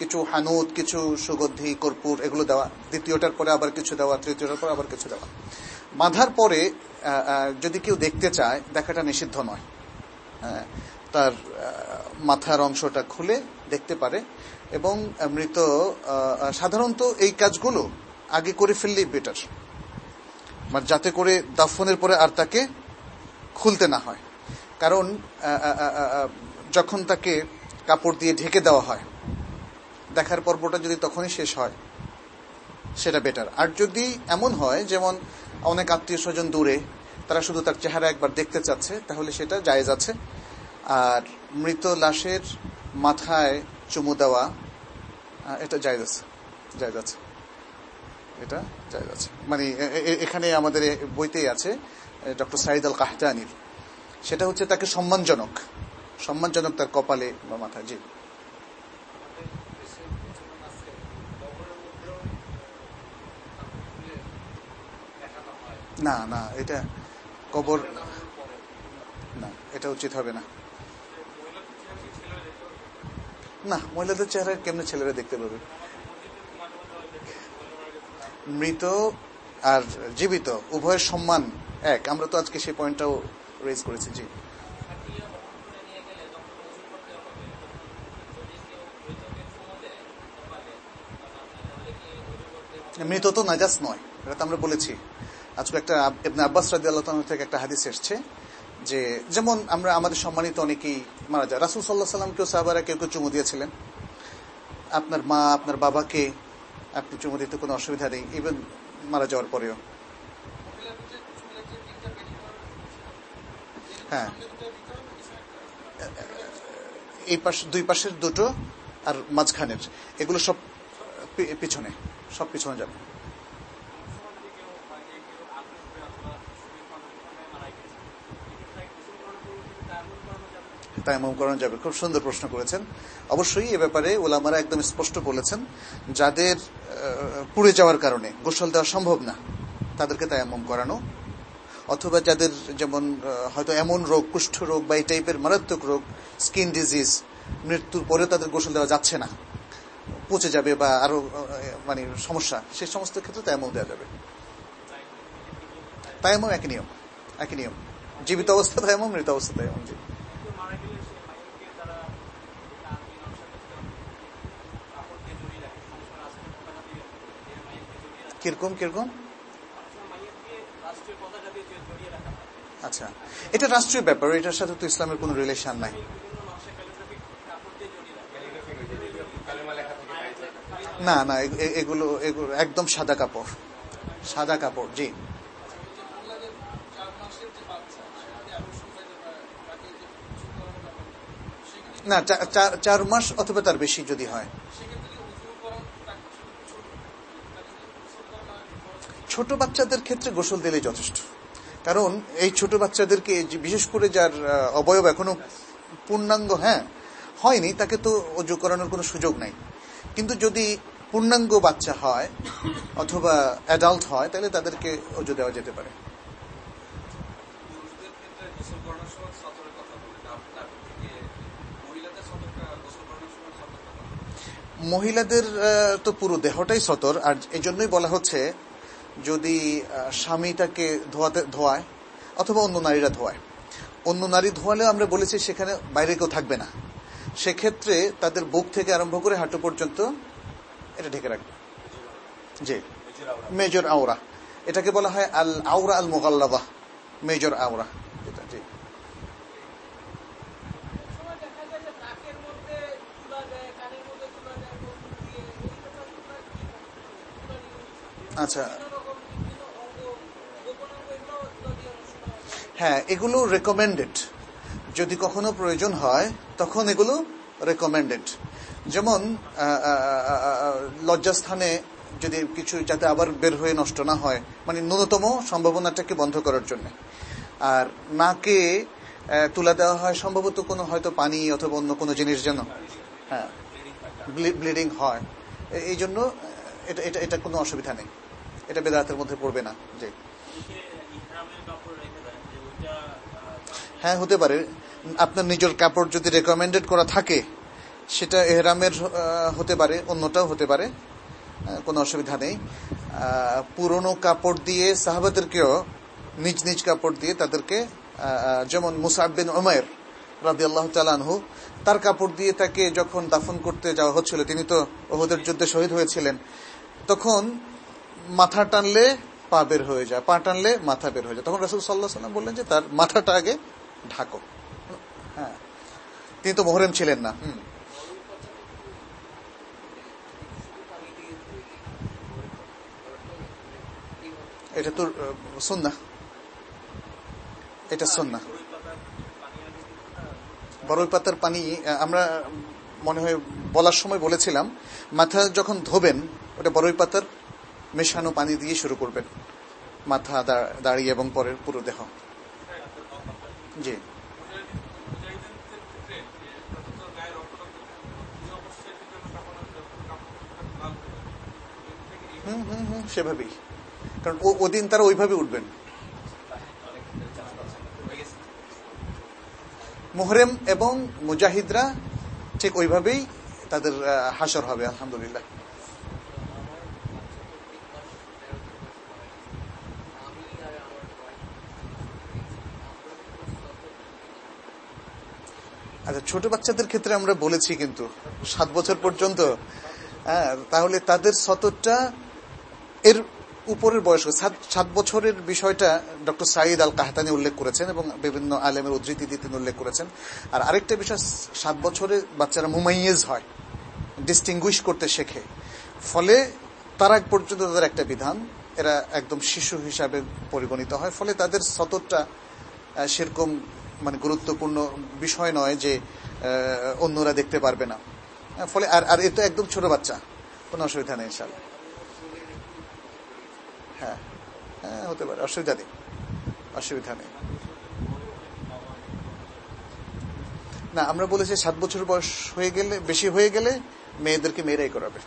S1: কিছু হানুত, কিছু সুগন্ধি, কর্পূর এগুলো দেওয়া, দ্বিতীয়টার পরে আবার কিছু দেওয়া, তৃতীয়টার পরে আবার কিছু দেওয়া। মাধার পরে যদি কেউ দেখতে চায়, দেখাটা নিষিদ্ধ নয়। তার মাথার অংশটা খুলে দেখতে পারে। এবং মৃত সাধারণত এই কাজগুলো আগে করে ফেললেই বেটার মানে যাতে করে দাফনের পরে আর তাকে খুলতে না হয়। কারণ যখন তাকে কাপড় দিয়ে ঢেকে দেওয়া হয়, দেখার পর্বটা যদি তখনই শেষ হয়, সেটা বেটার আর যদি এমন হয়, যেমন অনেক আত্মীয় স্বজন দূরে, তারা শুধু তার চেহারা একবার দেখতে চাচ্ছে, তাহলে সেটা জায়েজ আছে। আর মৃত লাশের মাথায় চুমু দেওয়া এটা জায়েজ আছে জায়েজ আছে। এটা জায়েজ আছে। মানে এখানে আমাদের বইতেই আছে ডক্টর সাইদ আল কাহতানির সেটা হচ্ছে তাকে সম্মানজনক সম্মানজনক তার কপালে বা মাথা জি। না না, এটা কবর না, এটা উচিত হবে না। না, মহিলাদের চেহারা কেমনে ছেলেরা দেখতে পাবে? মৃত আর জীবিত, উভয়ের সম্মান এক। আমরা তো আজকে সেই পয়েন্টটাও রেজ করেছি, জি। মৃত তো নাজাস নয়, এটা তো আমরা বলেছি। আজকে একটা আব্বাস রাজি আল্লাহ থেকে একটা হাদিস এসছে। যে যেমন আমরা আমাদের সম্মানিত অনেকেই মারা যায়। রাসুল সাল্লাহ সাল্লামকেও সাহাবারা কেউ কেউ চুমু দিয়েছিলেন। আপনার মা, আপনার বাবাকে আপনি চুমু দিতে কোনো অসুবিধা নেই ইভেন মারা যাওয়ার পরেও। হ্যাঁ। এই পাশ দুই পাশের দুটো আর মাঝখানের। এগুলো সব পিছনে সব পিছনে যাবে। তায়াম্মুম করানো যাবে খুব সুন্দর প্রশ্ন করেছেন। অবশ্যই এ ব্যাপারে ওলামারা একদম স্পষ্ট বলেছেন, যাদের পুড়ে যাওয়ার কারণে গোসল দেওয়া সম্ভব না, তাদেরকে তায়াম্মুম করানো। অথবা যাদের যেমন হয়তো এমন রোগ, কুষ্ঠ রোগ বা এই টাইপের মারাত্মক রোগ স্কিন ডিজিজ মৃত্যুর পরেও তাদের গোসল দেওয়া যাচ্ছে না, পচে যাবে বা আরও মানে সমস্যা, সে সমস্ত ক্ষেত্রে তায়াম্মুম দেওয়া যাবে। তায়াম্মুম একই নিয়ম একই নিয়ম। জীবিত অবস্থা তায়াম্মুম মৃত অবস্থা তায়াম্মুম জি। কীরকম কীরকম? আচ্ছা। এটা রাষ্ট্রীয় ব্যাপার, এটার সাথে তো ইসলামের কোনো রিলেশন নাই। না না এগুলো এগুলো একদম সাদা কাপড়। সাদা কাপড়, জি। না চার মাস অথবা তার বেশি যদি হয়। ছোট বাচ্চাদের ক্ষেত্রে গোসল দিলেই যথেষ্ট। কারণ এই ছোট বাচ্চাদেরকে যে বিশেষ করে যার অবয়ব এখনও পূর্ণাঙ্গ হ্যাঁ হয়নি তাকে তো অজু করানোর কোনো সুযোগ নাই। কিন্তু যদি পূর্ণাঙ্গ বাচ্চা হয় অথবা অ্যাডাল্ট হয় তাহলে তাদেরকে অজু দেওয়া যেতে পারে।
S3: মহিলাদের
S1: তো পুরো দেহটাই সতর আর এই জন্যই বলা হচ্ছে যদি স্বামীটাকে ধোয়াতে, ধোয়ায়, অথবা অন্য নারীরা ধোয়ায়। অন্য নারী ধোয়ালে আমরা বলেছি সেখানে বাইরে কেউ থাকবে না। সেক্ষেত্রে তাদের বুক থেকে আরম্ভ করে হাঁটু পর্যন্ত এটা ঢেকে রাখবে। জি। মেজর আওরা। এটাকে বলা হয় আল আওরা আল মোগাল্লাবাহ মেজর আওরা। এটা, জি।
S4: সময়
S1: হ্যাঁ এগুলো রেকমেন্ডেড যদি কখনো প্রয়োজন হয়, তখন এগুলো রেকমেন্ডেড যেমন লজ্জাস্থানে যদি কিছু যাতে আবার বের হয়ে নষ্ট না হয় মানে ন্যূনতম সম্ভাবনাটাকে বন্ধ করার জন্য। আর নাকে তুলা দেওয়া হয় সম্ভবত কোনো হয়তো পানি অথবা অন্য কোনো জিনিস যেন হ্যাঁ ব্লিডিং হয়। এই জন্য এটা এটা এটা কোনো অসুবিধা নেই। এটা বেদাতের মধ্যে পড়বে না যে হ্যাঁ হতে পারে। আপনার নিজের কাপড় যদি রেকমেন্ডেড করা থাকে, সেটা এহরামের হতে পারে, অন্যটাও হতে পারে কোনো অসুবিধা নেই। পুরনো কাপড় দিয়ে সাহাবাদেরকেও নিজ নিজ কাপড় দিয়ে তাদেরকে যেমন মুসাব বিন উমের রাদি আল্লাহ তালানহু তার কাপড় দিয়ে তাকে যখন দাফন করতে যাওয়া হচ্ছিল, তিনি তো ওহদের যুদ্ধে শহীদ হয়েছিলেন, তখন মাথা টানলে পা বের হয়ে যায়, পা টানলে মাথা বের হয়ে যায়। তখন রসুল সাল্লাহ সাল্লাম বললেন যে তার মাথাটা আগে ঢাকো। হ্যাঁ। তিনি তো মোহরেম ছিলেন না। হুম। এটা তো সন্না এটা সন্না বড়ই পাতার পানি আমরা মনে হয় বলার সময় বলেছিলাম, মাথা যখন ধোবেন, ওটা বড়ই পাতার মেশানো পানি দিয়ে শুরু করবেন। মাথা দাঁড়িয়ে এবং পরের পুরো দেহ। জি। হুম হুম হুম, সেভাবেই। কারণ ওদিন তারা ওইভাবে উঠবেন। মোহরেম এবং মুজাহিদরা ঠিক ওইভাবেই তাদের হাসর হবে, আলহামদুলিল্লাহ। আচ্ছা ছোট বাচ্চাদের ক্ষেত্রে আমরা বলেছি কিন্তু সাত বছর পর্যন্ত হ্যাঁ, তাহলে তাদের সতরটা এর উপরের বয়স সাত বছরের বিষয়টা ডক্টর সাইদ আল কাহতানি উল্লেখ করেছেন এবং বিভিন্ন আলেমের উদ্ধৃতি দিয়ে তিনি উল্লেখ করেছেন। আর আরেকটা বিষয় সাত বছরে বাচ্চারা মুমাইয়েজ হয় ডিস্টিংগুইশ করতে শেখে। ফলে তার আগ পর্যন্ত তাদের একটা বিধান এরা একদম শিশু হিসাবে পরিগণিত হয়। ফলে তাদের সতরটা সেরকম মানে গুরুত্বপূর্ণ বিষয় নয় যে অন্যরা দেখতে পারবে না। আহ, ফলে আর আর এ তো একদম ছোট বাচ্চা। কোনো অসুবিধা নেই হ্যাঁ হ্যাঁ হতে পারে অসুবিধা নেই। অসুবিধা নেই। না আমরা বলেছি সাত বছর বয়স হয়ে গেলে বেশি হয়ে গেলে মেয়েদেরকে মেয়েরাই করাবে।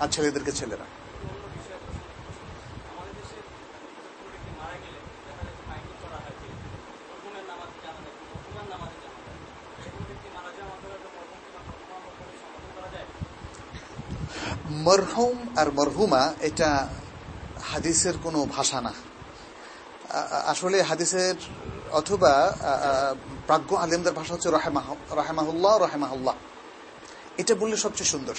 S1: আর ছেলেদেরকে ছেলেরা
S4: অন্য বিষয় প্রশ্ন করছি। আমাদের দেশে কোনো ব্যক্তি মারা গেলে দেখা যায় যে মাইকিং করা হয় যে মরহুমের নামাজ জানা যায় মরহুমার নামাজে জানা যায় যে কোনো ব্যক্তি মারা যাওয়া মাত্র একটা মরহুম কিংবা মরহুমা মরহুমের সমাধান করা যায়
S1: মরহুম আর মরহুমা এটা হাদিসের কোনো ভাষা না। আসলে হাদিসের অথবা প্রাজ্ঞ আলেমদের ভাষা হচ্ছে রাহেমাহ- রাহেমাহুল্লাহ রাহেমাহুল্লাহ। এটা বললে সবচেয়ে সুন্দর।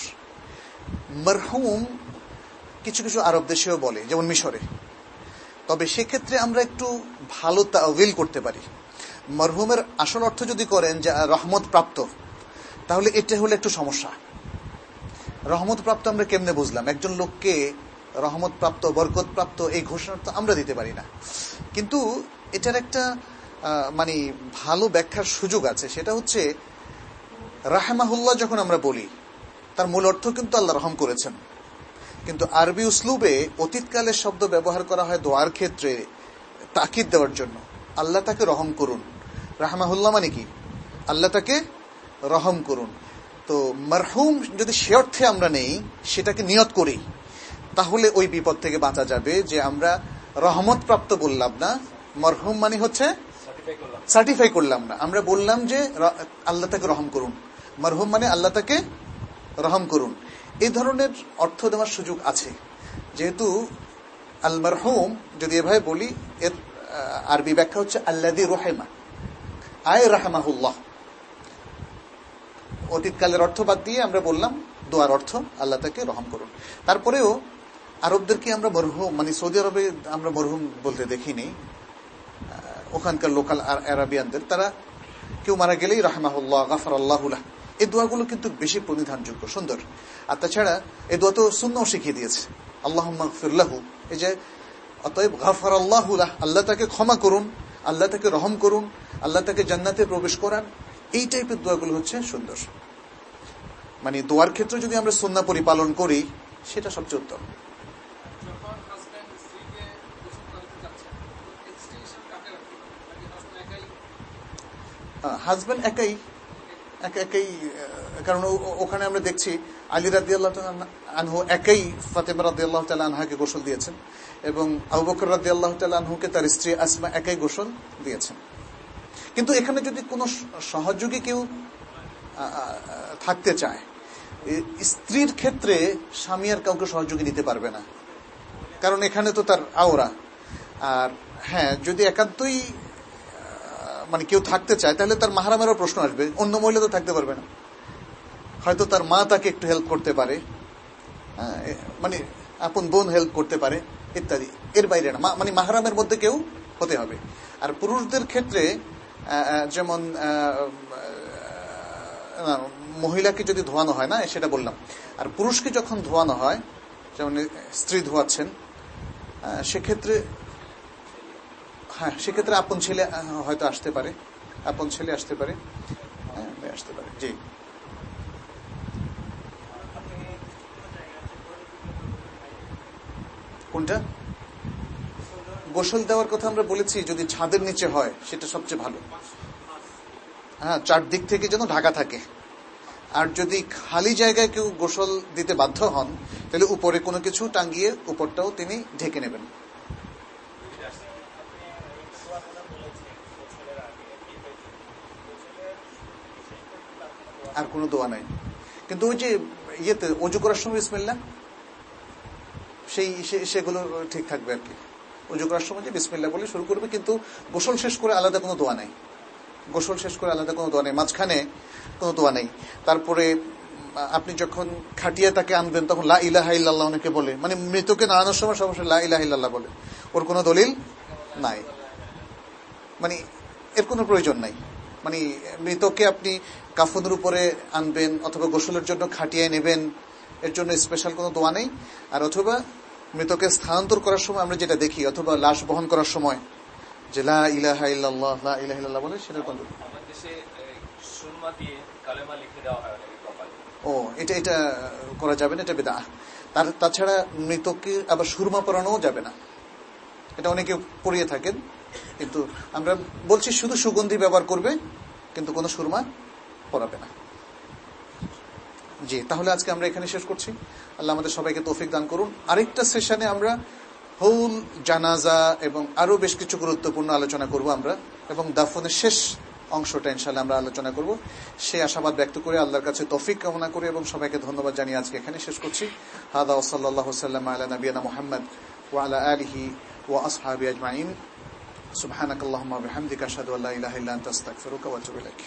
S1: মরহুম কিছু কিছু আরব দেশেও বলে, যেমন মিশরে। তবে সেক্ষেত্রে আমরা একটু ভালো তাওয়িল করতে পারি। মরহুমের আসল অর্থ যদি করেন যে, রহমত প্রাপ্ত, তাহলে এটা হলে একটু সমস্যা। রহমত প্রাপ্ত আমরা কেমনে বুঝলাম? একজন লোককে রহমত প্রাপ্ত বরকত প্রাপ্ত এই ঘোষণা তো আমরা দিতে পারি না। কিন্তু এটার একটা মানে ভালো ব্যাখ্যার সুযোগ আছে। সেটা হচ্ছে, রাহেমাহুল্লাহ যখন আমরা বলি, তার মূল অর্থ কিন্তু আল্লাহ রহম করেছেন। কিন্তু আরবি উসলুবে অতীতকালের শব্দ ব্যবহার করা হয় দোয়ার ক্ষেত্রে তাকিদ দেওয়ার জন্য। আল্লাহ তাকে রহম করুন। রাহমাহুল্লাহ মানে কি? আল্লাহ তাকে রহম করুন। তো মারহুম যদি সে অর্থে আমরা নেই, সেটাকে নিয়ত করি, তাহলে ওই বিপদ থেকে বাঁচা যাবে যে আমরা রহমত প্রাপ্ত বললাম না। মরহুম মানে হচ্ছে সার্টিফাই করলাম না। আমরা বললাম যে আল্লাহ তাকে রহম করুন। মরহুম মানে আল্লাহ তাকে রহম করুন। এই ধরনের অর্থ দেওয়ার সুযোগ আছে। যেহেতু আল মারহুম যদি এভাবে বলি, এর আরবি ব্যাখ্যা হচ্ছে আল্লাদি রহেমা। আয় রাহমাহুল্লাহ। অতীতকালের অর্থ বাদ দিয়ে আমরা বললাম দোয়ার অর্থ, আল্লাহ তাকে রহম করুন। তারপরেও আরবদেরকে আমরা মরহুম মানে সৌদি আরবে আমরা মরহুম বলতে দেখিনি। ওখানকার লোকাল আরাবিয়ানদের, তারা কেউ মারা গেলেই রাহমাহুল্লাহ গাফর আল্লাহুল্লাহ এই দোয়াগুলো কিন্তু বেশি প্রণিধানযোগ্য, সুন্দর। আর তাছাড়া এই দোয়া তো শূন্যও শিখিয়ে দিয়েছে। আল্লাহ ফিরলাহু এই যে, অতএব গাফর আল্লাহুল্লাহ আল্লাহ তাকে ক্ষমা করুন, আল্লাহ তাকে রহম করুন, আল্লাহ তাকে জান্নাতে প্রবেশ করান। এই টাইপের দোয়াগুলো হচ্ছে সুন্দর। মানে দোয়ার ক্ষেত্রে যদি আমরা সন্না পরিপালন করি সেটা সবচেয়ে উত্তম।
S3: হাজব্যান্ড একাই?
S1: একা একাই কারণ ওখানে আমরা দেখছি আলী রাদি আল্লাহ আনহু একাই ফাতেমা রাদি আল্লাহ তালা আনহাকে গোসল দিয়েছেন এবং আবু বকর রাদি আল্লাহ তালা আনহুকে তার স্ত্রী আসমা একাই গোসল দিয়েছেন। কিন্তু এখানে যদি কোনো সহযোগী কেউ থাকতে চায় স্ত্রীর ক্ষেত্রে স্বামী আর কাউকে সহযোগী নিতে পারবে না। কারণ এখানে তো তার আওরা। আর হ্যাঁ যদি একান্তই মানে কেউ থাকতে চায়, তাহলে তার মাহারামেরও প্রশ্ন আসবে, অন্য মহিলা তো থাকতে পারবে না। হয়তো তার মা তাকে একটু হেল্প করতে পারে মানে আপন বোন হেল্প করতে পারে, ইত্যাদি। এর বাইরে না মানে মাহারামের মধ্যে কেউ হতে হবে। আর পুরুষদের ক্ষেত্রে যেমন মহিলাকে যদি ধোয়ানো হয় না, সেটা বললাম। আর পুরুষকে যখন ধোয়ানো হয়, যেমন স্ত্রী ধোয়াচ্ছেন সেক্ষেত্রে হ্যাঁ সেক্ষেত্রে আপন ছেলে হয়তো আসতে পারে। আপন ছেলে আসতে পারে। হ্যাঁ আসতে পারে, জি। কোনটা? গোসল দেওয়ার কথা আমরা বলেছি, যদি ছাদের নিচে হয়, সেটা সবচেয়ে ভালো। হ্যাঁ চারদিক থেকে যেন ঢাকা থাকে। আর যদি খালি জায়গায় কেউ গোসল দিতে বাধ্য হন, তাহলে উপরে কোনো কিছু টাঙ্গিয়ে উপরটাও তিনি ঢেকে নেবেন। আর কোনো দোয়া নাই। কিন্তু ওই যে ইয়েতে, অজু করার সময় বিসমিল্লা, সেই সেগুলো ঠিক থাকবে আর কি। অজু করার সময় যে বিসমিল্লা বলে শুরু করবে, কিন্তু গোসল শেষ করে আলাদা কোনো দোয়া নেই। গোসল শেষ করে আলাদা কোনো দোয়া নেই। মাঝখানে কোনো দোয়া নেই। তারপরে, আপনি যখন খাটিয়ে তাকে আনবেন, তখন লা ইলাহা ইল্লাল্লাহ অনেকে বলে। মানে মৃতকে নাড়ানোর সময় সবসময় লা ইলাহা ইল্লাল্লাহ বলে। ওর কোনো দলিল নাই। মানে এর কোনো প্রয়োজন নাই। মানে মৃতকে আপনি কাফনের উপরে আনবেন অথবা গোসলের জন্য খাটিয়ে নেবেন, এর জন্য স্পেশাল কোনো দোয়া নেই। আর অথবা মৃতকে স্থানান্তর করার সময় আমরা যেটা দেখি অথবা লাশ বহন করার সময় যে লা ইলাহা ইল্লাল্লাহ লা ইলাহা ইল্লাল্লাহ বলে সেটার কোনো ও এটা এটা করা যাবে না এটা বেদা তার তাছাড়া মৃতকে আবার সুরমা পরানোও যাবে না। এটা অনেকে পড়িয়ে থাকেন কিন্তু আমরা বলছি শুধু সুগন্ধি ব্যবহার করবে কিন্তু কোনো সুরমা পরাবে না। জি তাহলে আজকে আমরা এখানে শেষ করছি। আল্লাহ আমাদের সবাইকে তৌফিক দান করুন আরেকটা সেশনে আমরা হৌল জানাজা এবং আরো বেশ কিছু গুরুত্বপূর্ণ আলোচনা করব আমরা এবং দাফনের শেষ অংশটা ইনশাল্লাহ আমরা আলোচনা করব সেই আশাবাদ ব্যক্ত করে আল্লাহর কাছে তৌফিক কামনা করে এবং সবাইকে ধন্যবাদ জানিয়ে আজকে এখানে শেষ করছি হাদা ওসাল্লাহ সাল্লাম আলা নবিয়ানা মোহাম্মদ ওয়ালা আলিহি ওয়া আসহাবি আজমাইন سبحانك اللهم وبحمدك اشهد ان لا اله الا انت استغفرك واتوب اليك